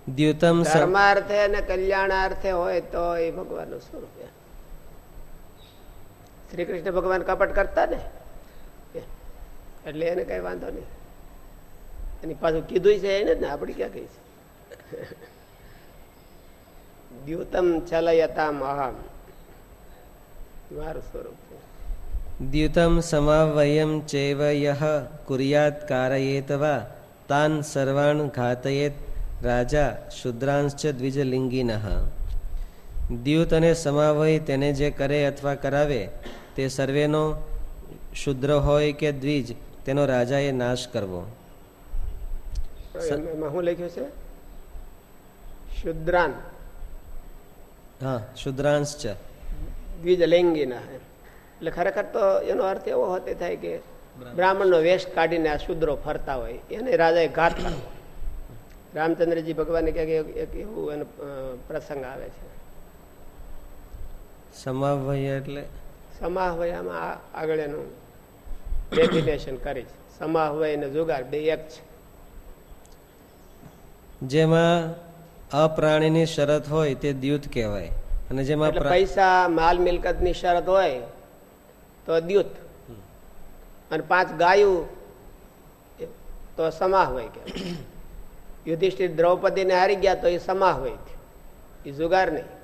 Speaker 1: દ્યુતમ
Speaker 2: ધર્માર્થે અને કલ્યાણાર્થે હોય તો એ ભગવાનનું સ્વરૂપ શ્રી કૃષ્ણ ભગવાન કપટ કરતા ને એટલે એને કઈ વાંધો નહીં. એની પાછું કીધું છે એને ને, આપણે ક્યાં કહી છે? દ્યુતમ ચલયતામ અહમ. મારું સ્વરૂપ
Speaker 1: દ્યુતમ સમાવયમ ચેવ યહ કુર્યાત કારયેત વા, તાન સર્વાણ ઘાતયેત રાજા શુદ્રાંશ દ્વિજલિંગીન. દ્યુત અને સમાવય તેને જે કરે અથવા કરાવે તે સર્વેનો શુદ્ર હોય કે દ્વિજ તેનો રાજાએ નાશ કરવો.
Speaker 2: એમાં શું લખ્યું છે? શુદ્રાન.
Speaker 1: હા શુદ્રાંશ છે.
Speaker 2: દ્વિજ લૈંગીના એટલે ખરેખર તો એનો અર્થ એવો હોતે થાય કે બ્રાહ્મણનો વેશ કાઢીને આ શુદ્રો ફરતા હોય એને રાજાએ ઘાતતા રામચંદ્રજી ભગવાને એક એવું એનો પ્રસંગ આવે છે.
Speaker 1: સમાવય એટલે
Speaker 2: સમાહવયામાં આગળ એનું ડેફિનેશન કરી છે. સમાહવય અને જુગાર બે એક છે.
Speaker 1: જેમાં અપ્રાણીની શરત હોય તે દ્યુત કહેવાય. અને જેમાં
Speaker 2: પૈસા માલ મિલકતની શરત હોય તો દ્યુત. અને પાંચ ગાયું તો સમાહ હોય કે યુધિષ્ઠિર દ્રૌપદીને હારી ગયા તો એ સમાહ હોય. એ જુગાર નહીં.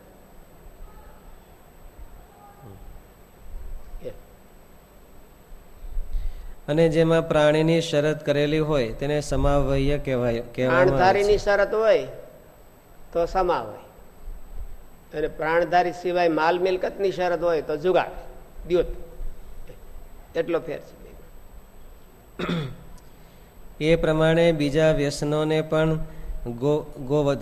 Speaker 1: અને જેમાં પ્રાણીની શરત કરેલી હોય તેને સમાવય કહેવાય
Speaker 2: પ્રાણધારીની શરત હોય તો સમાવય અને પ્રાણધારી સિવાય માલ મિલકતની શરત હોય તો જુગાડ દ્યોત. એટલો ફેર છે.
Speaker 1: એ પ્રમાણે બીજા વ્યસનોને પણ ગો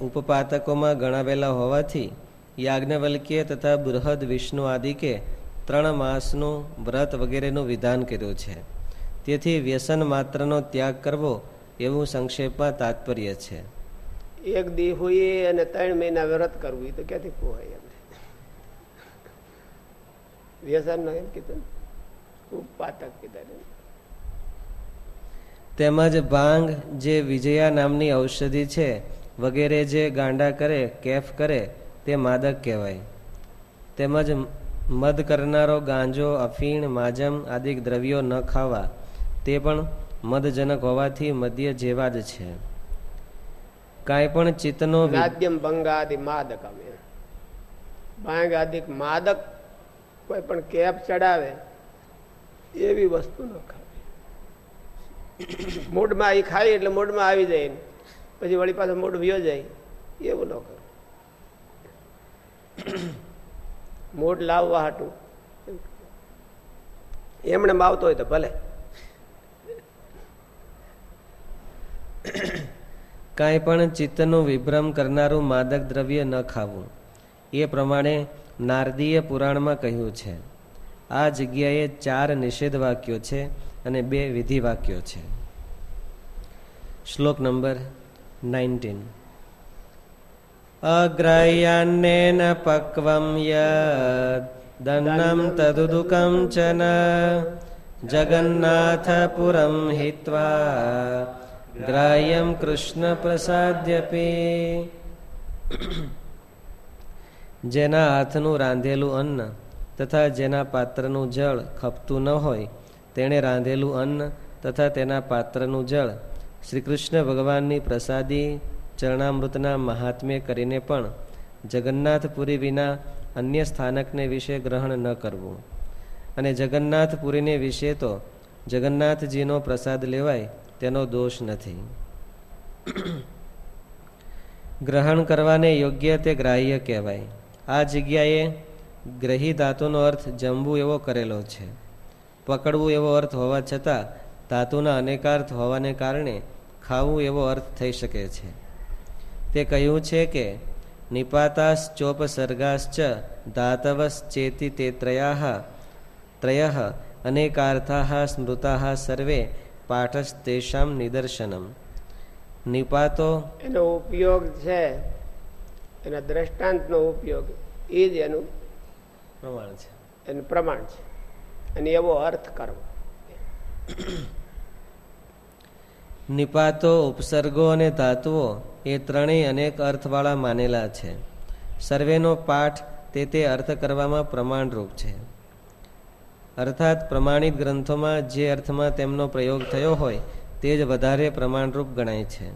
Speaker 1: ઉપપાતકોમાં ગણાવેલા હોવાથી યાજ્ઞવલ્કીય તથા બૃહદ વિષ્ણુ આદિકે ત્રણ માસનું વ્રત વગેરેનું વિધાન કર્યું છે. તેથી વ્યસન માત્રનો ત્યાગ કરવો એવું સંક્ષેપમાં તાત્પર્ય છે.
Speaker 2: એક દી હોય અને ત્રણ મહિના વ્રત કરવું તો ક્યાંથી પોહાય એમ? વ્યસન એમ કીધું ખૂબ પાતક કીધા
Speaker 1: તેમજ ભાંગ જે વિજયા નામની ઔષધિ છે વગેરે જે ગાંડા કરે કેફ કરે તે માદક કહેવાય. તેમજ મદ કરનારો ગાંજો, અફીણ, માજમ આદિ દ્રવ્યો ન ખાવા. તે પણ મદજનક હોવાથી મદ્ય જેવા જ છે. કાંઈ પણ ચિત્તનો
Speaker 2: નાદ્યમ ભંગાદિ માદક ભાંગ આદિ માદક કોઈ પણ કેપ ચડાવે, એવી વસ્તુ ન ખાવે. મૂડમાં એ ખાઈ એટલે મૂડમાં આવી જાય પછી વળી પાછો મૂડ વ્યો જાય, એવું ન કરો. મૂડ લાવવા હાટું. એમણે આવતો હોય તો ભલે.
Speaker 1: કાંઈ પણ ચિત્તનું વિભ્રમ કરનારું માદક દ્રવ્ય ન ખાવું. એ પ્રમાણે નારદીય પુરાણમાં કહ્યું છે, આ જગ્યાએ ચાર નિષેધ વાક્યો છે અને બે વિધિ વાક્યો છે. શ્લોક નંબર નાઇન્ટીન. યદ દન્નમ તદુદુકમ ચ ન જગન્નાથપુરમ હિત્વા ગ્રાહ્યમ કૃષ્ણ પ્રસાદ્યપી જેના હાથનું રાંધેલું અન્ન તથા જેના પાત્રનું જળ ખપતું ન હોય, તેણે રાંધેલું અન્ન તથા તેના પાત્રનું જળ શ્રી કૃષ્ણ ભગવાનની પ્રસાદી ચરણામૃતના મહાત્મ્ય કરીને પણ જગન્નાથપુરી વિના અન્ય સ્થાનકને વિશે ગ્રહણ ન કરવું. અને જગન્નાથપુરીને વિશે તો જગન્નાથજીનો પ્રસાદ લેવાય તેનો દોષ નથી. ગ્રહણ કરવાને યોગ્ય તે ગ્રાહ્ય કહેવાય. આ જગ્યાએ ગ્રહી ધાતુનો અર્થ જમવું એવો કરેલો છે. પકડવું એવો અર્થ હોવા છતાં, ધાતુના અનેકાર્થ હોવાને કારણે ખાવું એવો અર્થ થઈ શકે છે. તે કહ્યું છે કે નિપાતાસ ચોપસર્ગાશ્ચ ધાતવસ ચેતી તે ત્રયા ત્રય અનેકાર્થા સ્મૃતા સર્વે પાઠસ તેષામ નિદર્શનમ. નિપાતો
Speaker 2: એનો ઉપયોગ છે એના દ્રષ્ટાંતનો ઉપયોગ એ જ એનું
Speaker 1: પ્રમાણ છે.
Speaker 2: એનું પ્રમાણ છે. અને એવો અર્થ કરવો.
Speaker 1: નિપાતો, ઉપસર્ગો અને ધાતુઓ એ ત્રણેય અનેક અર્થવાળા માનેલા છે. સર્વેનો પાઠ તે તે અર્થ કરવામાં પ્રમાણરૂપ છે. અર્થાત પ્રમાણિત ગ્રંથોમાં જે અર્થમાં તેમનો પ્રયોગ થયો હોય તે જ વધારે પ્રમાણરૂપ ગણાય છે.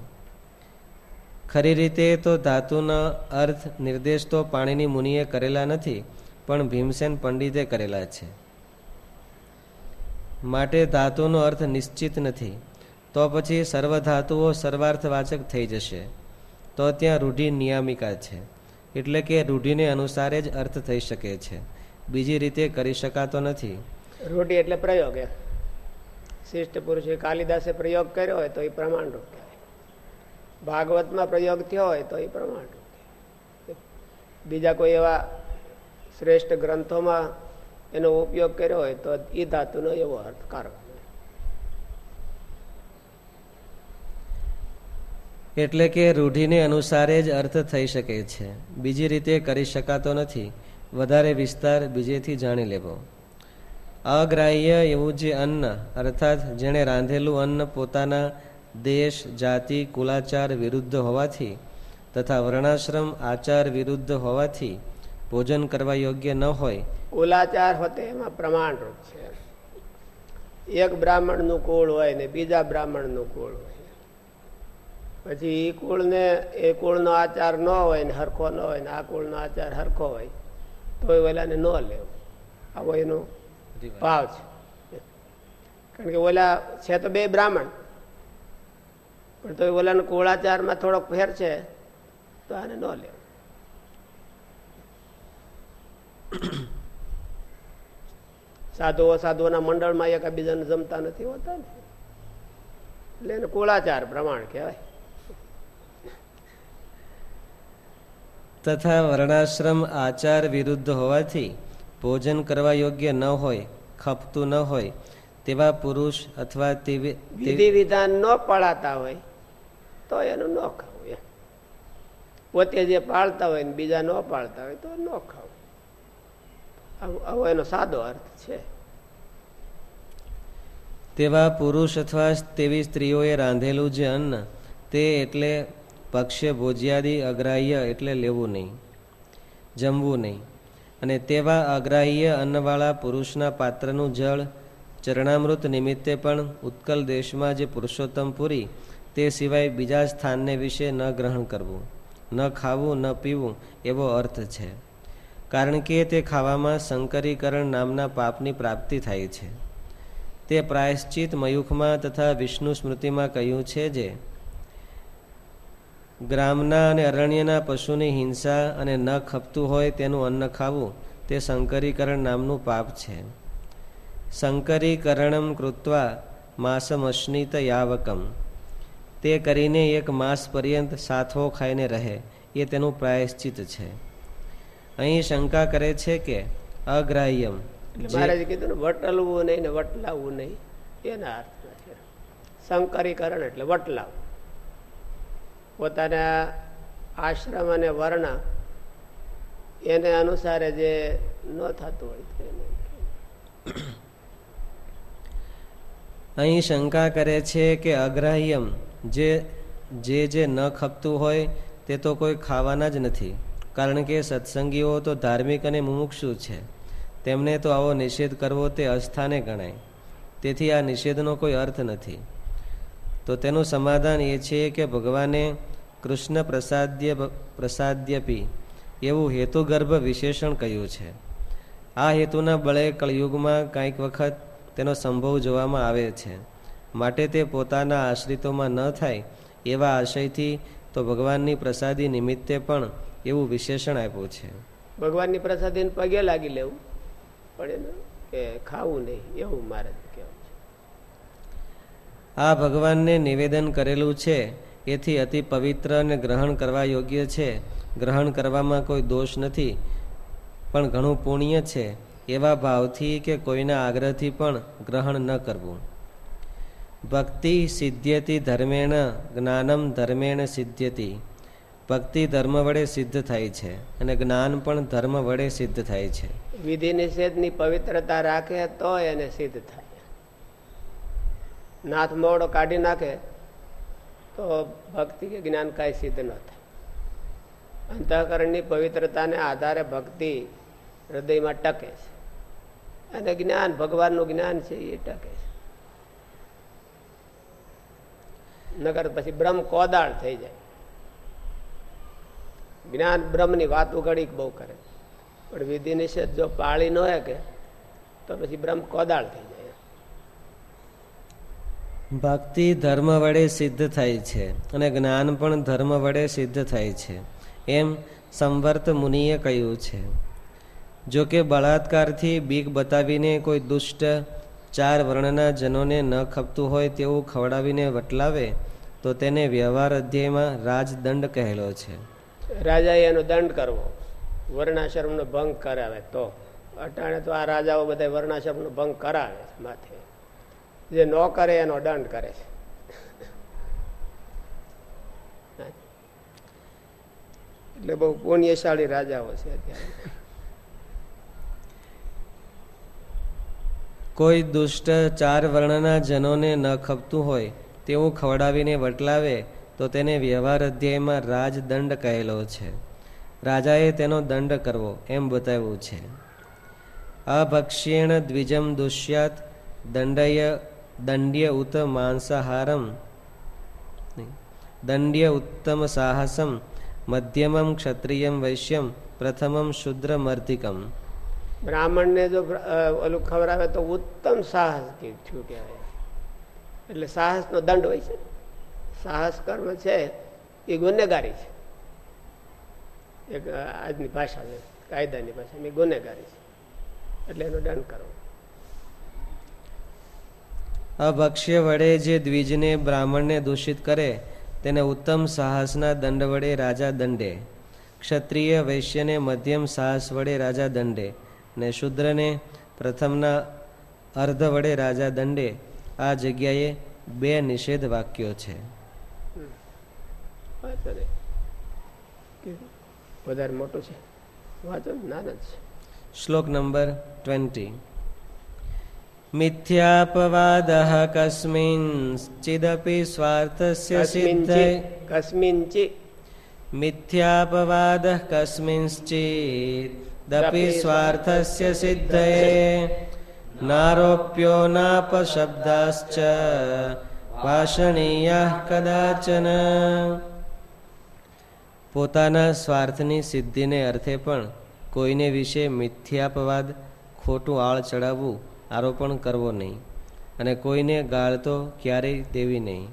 Speaker 1: ખરી રીતે તો ધાતુનો અર્થ નિર્દેશ તો પાણીની મુનિએ કરેલા નથી, પણ ભીમસેન પંડિતે કરેલા છે. માટે ધાતુનો અર્થ નિશ્ચિત નથી. તો પછી સર્વ ધાતુઓ સર્વાર્થવાચક થઈ જશે. તો ત્યાં રૂઢિ નિયામિકા છે. એટલે કે રૂઢિને અનુસારે જ અર્થ થઈ શકે છે. બીજી રીતે કરી શકાતો નથી.
Speaker 2: રૂઢિ એટલે પ્રયોગ એમ. શિષ્ટ પુરુષે કાલિદાસે પ્રયોગ કર્યો હોય તો એ પ્રમાણરૂપ કહેવાય. ભાગવતમાં પ્રયોગ થયો હોય તો એ પ્રમાણ બીજા કોઈ એવા શ્રેષ્ઠ ગ્રંથોમાં એનો ઉપયોગ કર્યો હોય તો એ ધાતુનો એવો અર્થકારક.
Speaker 1: એટલે કે રૂઢિને અનુસારે જ અર્થ થઈ શકે છે. બીજી રીતે કરી શકાતો નથી. વધારે વિસ્તાર બીજેથી જાણી લેવો. અગ્રાહ્ય એવું જે અન્ન, અર્થાત જેણે રાંધેલું અન્ન પોતાના દેશ, જાતિ, કુલાચાર વિરુદ્ધ હોવાથી તથા વર્ણાશ્રમ, આચાર વિરુદ્ધ હોવાથી ભોજન કરવા યોગ્ય ન હોય.
Speaker 2: કુલાચાર હોતે એમાં પ્રમાણરૂપ છે. એક બ્રાહ્મણનું કુળ હોય ને બીજા બ્રાહ્મણનું કુળ હોય. પછી એ કુળને એ કુળનો આચાર ન હોય ને હરખો ન હોય ને આ કુળનો આચાર હરખો હોય તો એ ઓલાને ન લેવું. આવો એનો ભાવ છે. કારણ કે ઓલા છે તો બે બ્રાહ્મણ. પણ તો ઓલાનો કુળાચારમાં થોડોક ફેર છે તો આને ન લેવું. સાધુઓ સાધુઓના મંડળમાં એકબીજાને જમતા નથી હોતા ને. એટલે એને કુળાચાર પ્રમાણ કહેવાય.
Speaker 1: તથા વર્ણાશ્રમ આચાર વિરુદ્ધ હોવાથી ભોજન કરવા યોગ્ય ન હોય ખપતું ન હોય તેવા પુરુષ અથવા
Speaker 2: વિધિ વિધાન ન પાળાતા હોય તો એનું ન ખાવું એમ. પોતે જે પાળતા હોય ને બીજા ન પાળતા હોય તો ન ખાવું. આવો એનો સાદો અર્થ છે.
Speaker 1: તેવા પુરુષ અથવા તેવી સ્ત્રીઓએ રાંધેલું જે અન્ન તે એટલે પક્ષે ભોજ્યાદી અગ્રાહ્ય એટલે લેવું નહીં, જમવું નહીં. અને તેવા અગ્રાહ્ય અન્નવાળા પુરુષના પાત્રનું જળ ચરણામૃત નિમિત્તે પણ ઉત્કલ દેશમાં જે પુરુષોત્તમ પુરી, તે સિવાય બીજા સ્થાનને વિશે ન ગ્રહણ કરવું, ન ખાવું, ન પીવું એવો અર્થ છે. કારણ કે તે ખાવામાં સંકરીકરણ નામના પાપની પ્રાપ્તિ થાય છે. તે પ્રાયશ્ચિત મયુખમાં તથા વિષ્ણુ સ્મૃતિમાં કહ્યું છે જે ગ્રામના અને અરણ્યના પશુની હિંસા અને ન ખપતું હોય તેનું અન્ન ખાવું તે સંકરીકરણ નામનું પાપ છે. સંકરીકરણમ કૃત્વા માસમશ્નિત યાવકમ. તે કરીને એક માસ પર્યંત સાથો ખાઈને રહે એ તેનું પ્રાયશ્ચિત છે. અહીં શંકા કરે છે કે અગ્રાહ્યમ
Speaker 2: મહારાજ કીધું ને વટલવું નહીં ને વટલાવવું નહીં. એના અર્થમાં છે. શંકરીકરણ એટલે વટલાવવું. પોતાના આશ્રમ અને વર્ણ એને અનુસારે જે ન થતું હોય
Speaker 1: અહીં શંકા કરે છે કે અગ્રાહ્યમ જે જે જે ન ખપતું હોય તે તો કોઈ ખાવાના જ નથી. કારણ કે સત્સંગીઓ તો ધાર્મિક અને મુમુક્ષુ છે. તેમને તો આવો નિષેધ કરવો તે અસ્થાને ગણાય. તેથી આ નિષેધનો કોઈ અર્થ નથી. તો તેનું સમાધાન એ છે કે ભગવાને કૃષ્ણ પ્રસાદ્ય પ્રસાદ્યપી એવું હેતુગર્ભ વિશેષણ કહ્યું છે. આ હેતુના બળે કળયુગમાં કાંઈક વખત તેનો સંભવ જોવામાં આવે છે. માટે તે પોતાના આશ્રિતોમાં ન થાય એવા આશયથી તો ભગવાનની પ્રસાદી નિમિત્તે પણ એવું વિશેષણ આપ્યું છે.
Speaker 2: ભગવાનની પ્રસાદીને પગે લાગી લેવું પણ કે ખાવું નહીં, એવું મારે.
Speaker 1: આ ભગવાનને નિવેદન કરેલું છે. એથી અતિ પવિત્ર અને ગ્રહણ કરવા યોગ્ય છે. ગ્રહણ કરવામાં કોઈ દોષ નથી, પણ ઘણું પુણ્ય છે. એવા ભાવથી કે કોઈના આગ્રહથી પણ ગ્રહણ ન કરવું. ભક્તિ સિદ્ધ્યતી ધર્મેણ જ્ઞાનમ ધર્મેણ સિદ્ધ્યતી. ભક્તિ ધર્મ વડે સિદ્ધ થાય છે અને જ્ઞાન પણ ધર્મ વડે સિદ્ધ થાય છે.
Speaker 2: વિધિ નિષેધની પવિત્રતા રાખે તો એને સિદ્ધ થાય. નાથ મોડો કાઢી નાખે, તો ભક્તિ કે જ્ઞાન કાંઈ સિદ્ધ ન થાય. અંતઃકરણની પવિત્રતાને આધારે ભક્તિ હૃદયમાં ટકે છે. અને જ્ઞાન, ભગવાનનું જ્ઞાન છે, એ ટકે છે. નગર પછી બ્રહ્મ કોદાળ થઈ જાય. જ્ઞાન બ્રહ્મની વાત ઉઘડી બહુ કરે. પણ વિધિ નિષેધ જો પાળી ન કે, તો પછી બ્રહ્મ કોદાળ થઈ જાય.
Speaker 1: ભક્તિ ધર્મ વડે સિદ્ધ થાય છે અને જ્ઞાન પણ ધર્મ વડે સિદ્ધ થાય છે. એમ સંવર્ત મુનિએ કહ્યું છે. જો કે બળાત્કારથી બીક બતાવીને કોઈ દુષ્ટ ચાર વર્ણના જનોને ન ખપતું હોય તેવું ખવડાવીને વટલાવે, તો તેને વ્યવહાર અધ્યાયમાં રાજદંડ કહેલો છે.
Speaker 2: રાજાએ એનો દંડ કરવો. વર્ણાશ્રમનો ભંગ કરાવે તો. અટાણે તો આ રાજાઓ બધા વર્ણાશ્રમનો ભંગ કરાવે માથે. જે ન કરે એનો દંડ કરે છે. એટલે બહુ પુણ્યશાળી રાજાઓ છે
Speaker 1: કોઈ દુષ્ટ ચાર વર્ણના જનોને ન ખપતું હોય તેવું ખવડાવીને વટલાવે, તો તેને વ્યવહાર અધ્યાયમાં રાજદંડ કહેલો છે. રાજાએ તેનો દંડ કરવો એમ બતાવ્યું છે. અભક્ષ્યેણ દ્વિજમ દુષ્યાત દંડય દંડ્ય ઉત માંસાહારમ. દંડ્ય ઉત્તમ સાહસમ, મધ્યમમ ક્ષત્રિયમ વૈશ્યમ, પ્રથમમ શુદ્ર મર્ધિકમ
Speaker 2: બ્રાહ્મણને જો ઓલું ખવડાવે તો ઉત્તમ સાહસ થયું કહેવાય એટલે સાહસનો દંડ હોય છે. સાહસ કર્મ છે, એ ગુનેગારી છે. એક આજની ભાષા કાયદાની ભાષા એ ગુનેગારી છે. એટલે એનો દંડ કરવો.
Speaker 1: અભક્ષ્ય વડે જે દ્વિજને બ્રાહ્મણને દૂષિત કરે તેને ઉત્તમ સાહસના દંડ વડે રાજા દંડે. ક્ષત્રિય વૈશ્યને મધ્યમ સાહસ વડે રાજા દંડે ને શુદ્રને પ્રથમના અર્ધ વડે રાજા દંડે આ જગ્યાએ બે નિષેધ વાક્યો છે.
Speaker 2: વધારે મોટું છે? વાંચો નાના જ
Speaker 1: શ્લોક નંબર ટ્વેન્ટી. મિથ્યાપવાદ કસ્મિંશ્ચિદપી સ્વાર્થસ્ય સિદ્ધય
Speaker 2: કસ્મિંચિ
Speaker 1: મિથ્યાપવાદ કસ્મિંશ્ચિદપી સ્વાર્થસ્ય સિદ્ધયે નારોપ્યો નાપશબ્દાશ્ચ ભાષણીય કદાચન પોતાના સ્વાર્થની સિદ્ધિને અર્થે પણ કોઈને વિશે મિથ્યાપવાદ ખોટું આળ ચડાવવું આરોપણ કરવો નહીં અને કોઈને ગાળ તો ક્યારેય દેવી નહીં.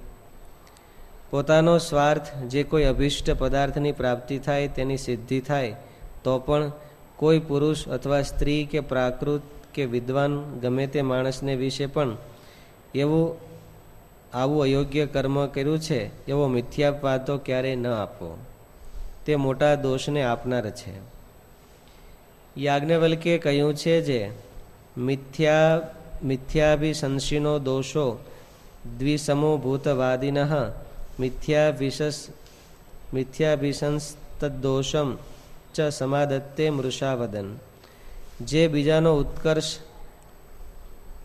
Speaker 1: પોતાનો સ્વાર્થ જે કોઈ અભિષ્ટ પદાર્થની પ્રાપ્તિ થાય તેની સિદ્ધિ થાય, તો પણ કોઈ પુરુષ અથવા સ્ત્રી કે પ્રાકૃત કે વિદ્વાન ગમે તે માણસને વિશે પણ એવું આવું અયોગ્ય કર્મ કર્યું છે, એવો મિથ્યાપવાદ તો ક્યારેય ન આપવો. તે મોટા દોષને આપનાર છે. યાજ્ઞવલ્કે કહ્યું છે જે મિથ્યા દોષો દ્વિસમોભૂતવાદિન મિથ્યાભિશસ ચ સમાદત્તે મૃષાવદન જે બીજાનો ઉત્કર્ષ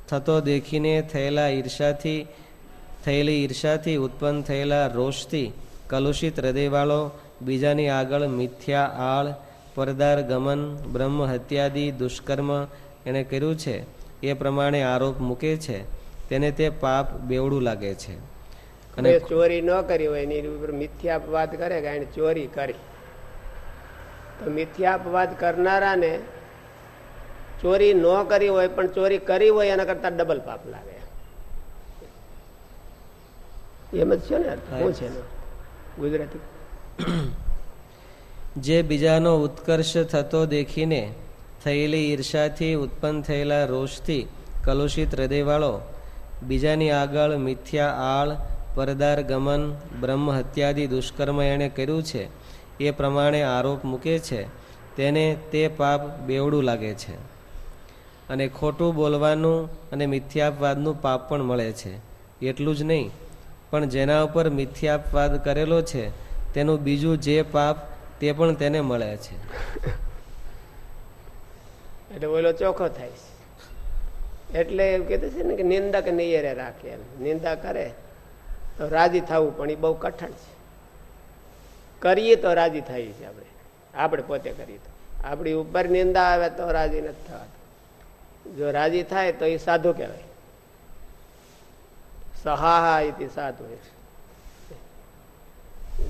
Speaker 1: થતો દેખીને થયેલા ઈર્ષાથી થયેલી ઈર્ષાથી ઉત્પન્ન થયેલા રોષથી કલુષિત હૃદયવાળો બીજાની આગળ મિથ્યા આળ પરદાર ગમન બ્રહ્મ હત્યાદિ દુષ્કર્મ એણે કર્યું છે. એ પ્રમાણે આરોપ મૂકે છે. તેને તે પાપ બેવડું લાગે છે.
Speaker 2: અને ચોરી ન કરી હોય એની ઉપર મિથ્યાપવાદ કરે કે એને ચોરી કરી. તો મિથ્યાપવાદ કરનારાને ચોરી ન કરી હોય પણ ચોરી કરી હોય એના કરતા ડબલ પાપ લાગે. એમ જ છે ને? શું છે ગુજરાતી.
Speaker 1: જે બીજાનો ઉત્કર્ષ થતો દેખીને થયેલી ઈર્ષાથી ઉત્પન્ન થયેલા રોષથી કલુષિત હૃદયવાળો, બીજાની આગળ મિથ્યા આળ, પરદાર ગમન, બ્રહ્મ હત્યાદિ દુષ્કર્મ એણે કર્યું છે, એ પ્રમાણે આરોપ મૂકે છે, તેને તે પાપ બેવડું લાગે છે. અને ખોટું બોલવાનું અને મિથ્યાપવાદનું પાપ પણ મળે છે. એટલું જ નહીં, પણ જેના ઉપર મિથ્યાપવાદ કરેલો છે, તેનું બીજું જે પાપ તે પણ તેને મળે છે.
Speaker 2: એટલે ઓલો ચોખ્ખો થાય. છે એટલે એમ કીધું છે ને કે નિંદક નૈયરે રાખે એમ. નિંદા કરે તો રાજી થવું પણ એ બહુ કઠણ છે. કરીએ તો રાજી થઈ છે આપણે. આપણે પોતે કરીએ તો. આપણી ઉપર નિંદા આવે તો રાજી નથી થવાતું. જો રાજી થાય તો એ સાધુ કહેવાય. સહાહા એ સાધુ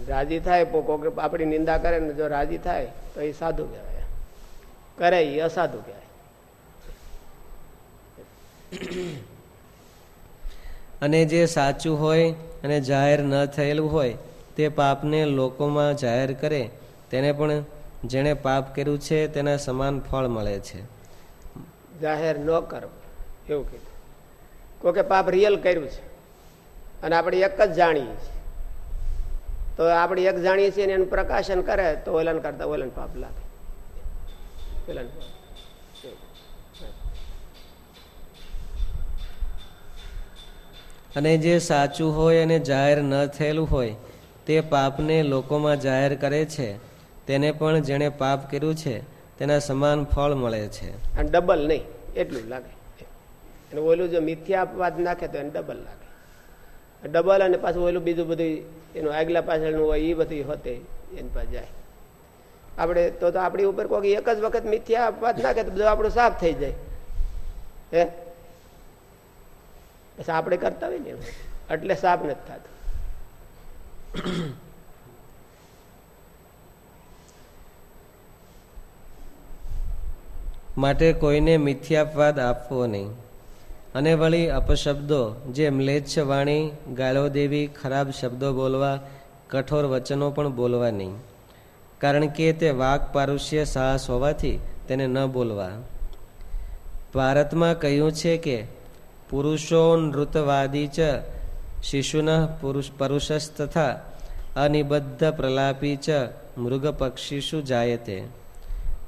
Speaker 2: રાજી થાય આપણી નિંદા કરે ને જો રાજી થાય તો એ સાધુ કહેવાય. કરે એ અસાધુ કહેવાય.
Speaker 1: અને જે સાચું હોય અને જાહેર ન થયેલું હોય તે પાપને લોકોમાં જાહેર કરે તેને પણ જેણે પાપ કર્યું છે તેના સમાન ફળ મળે છે.
Speaker 2: જાહેર ન કરો એવું કીધું. કોકે પાપ રિયલ કર્યું છે અને આપણે એક જ જાણીએ છીએ. તો આપણે એક જાણીએ છીએ એનું પ્રકાશન કરે તો ઓલન કરતા ઓલન પાપ લાગે.
Speaker 1: અને જે સાચું હોય અને જાહેર ન થયેલું હોય તે પાપને લોકોમાં જાહેર કરે છે. તેને પણ જેણે પાપ કર્યું છે તેના સમાન ફળ મળે છે.
Speaker 2: અને ડબલ નહીં એટલું લાગે. અને ઓલું જો મિથ્યા અપવાદ નાખે તો એને ડબલ લાગે. ડબલ અને પાછું ઓલું બીજું બધું એનું આગલા પાછળનું હોય એ બધું હોતે એની પાસે જાય. આપણે તો આપણી ઉપર કોઈ એક જ વખત મિથ્યા અપવાદ નાખે તો બધું આપણું સાફ થઈ જાય. હે? પછી આપણે કરતા હોય ને એટલે સાફ નથી થતું.
Speaker 1: માટે કોઈને મિથ્યાપવાદ આપવો નહીં. અને વળી અપશબ્દો જે મ્લેચ્છ વાણી ગાળો દેવી, ખરાબ શબ્દો બોલવા, કઠોર વચનો પણ બોલવા નહીં. કારણ કે તે વાક પારુષ્ય સાહસ હોવાથી તેને ન બોલવા. ભારતમાં કહ્યું છે કે પુરુષો નૃતવાદી ચ શિશુન પુરુષ પરુષસ તથા અનિબદ્ધ પ્રલાપી ચ મૃગ પક્ષીશુ જાયતે.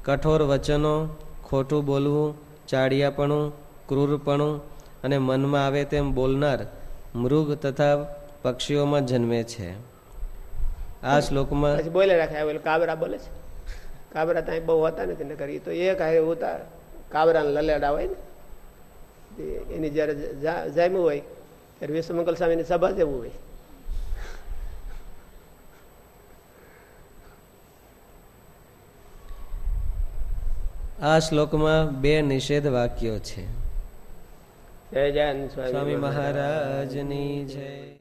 Speaker 1: કઠોર વચનો, ખોટું બોલવું, ચાડિયાપણું, ક્રૂરપણું અને મનમાં આવે તેમ બોલનાર મૃગ તથા પક્ષીઓમાં જન્મે છે. આ શ્લોકમાં
Speaker 2: પછી બોલે રાખે આ કાબરા બોલે છે. કાબરા ત્યાં બહુ હોતા નથી ને કરી તો એ કાંઈ ઉતાર કાબરા લલેડા હોય ને. એની જ્યારે જામ્યું હોય ત્યારે વિશ્વમંગલ સ્વામીની સભા જેવું હોય.
Speaker 1: આ શ્લોકમાં બે નિષેધ વાક્યો છે.
Speaker 2: જય જય
Speaker 1: સ્વામી મહારાજની જય.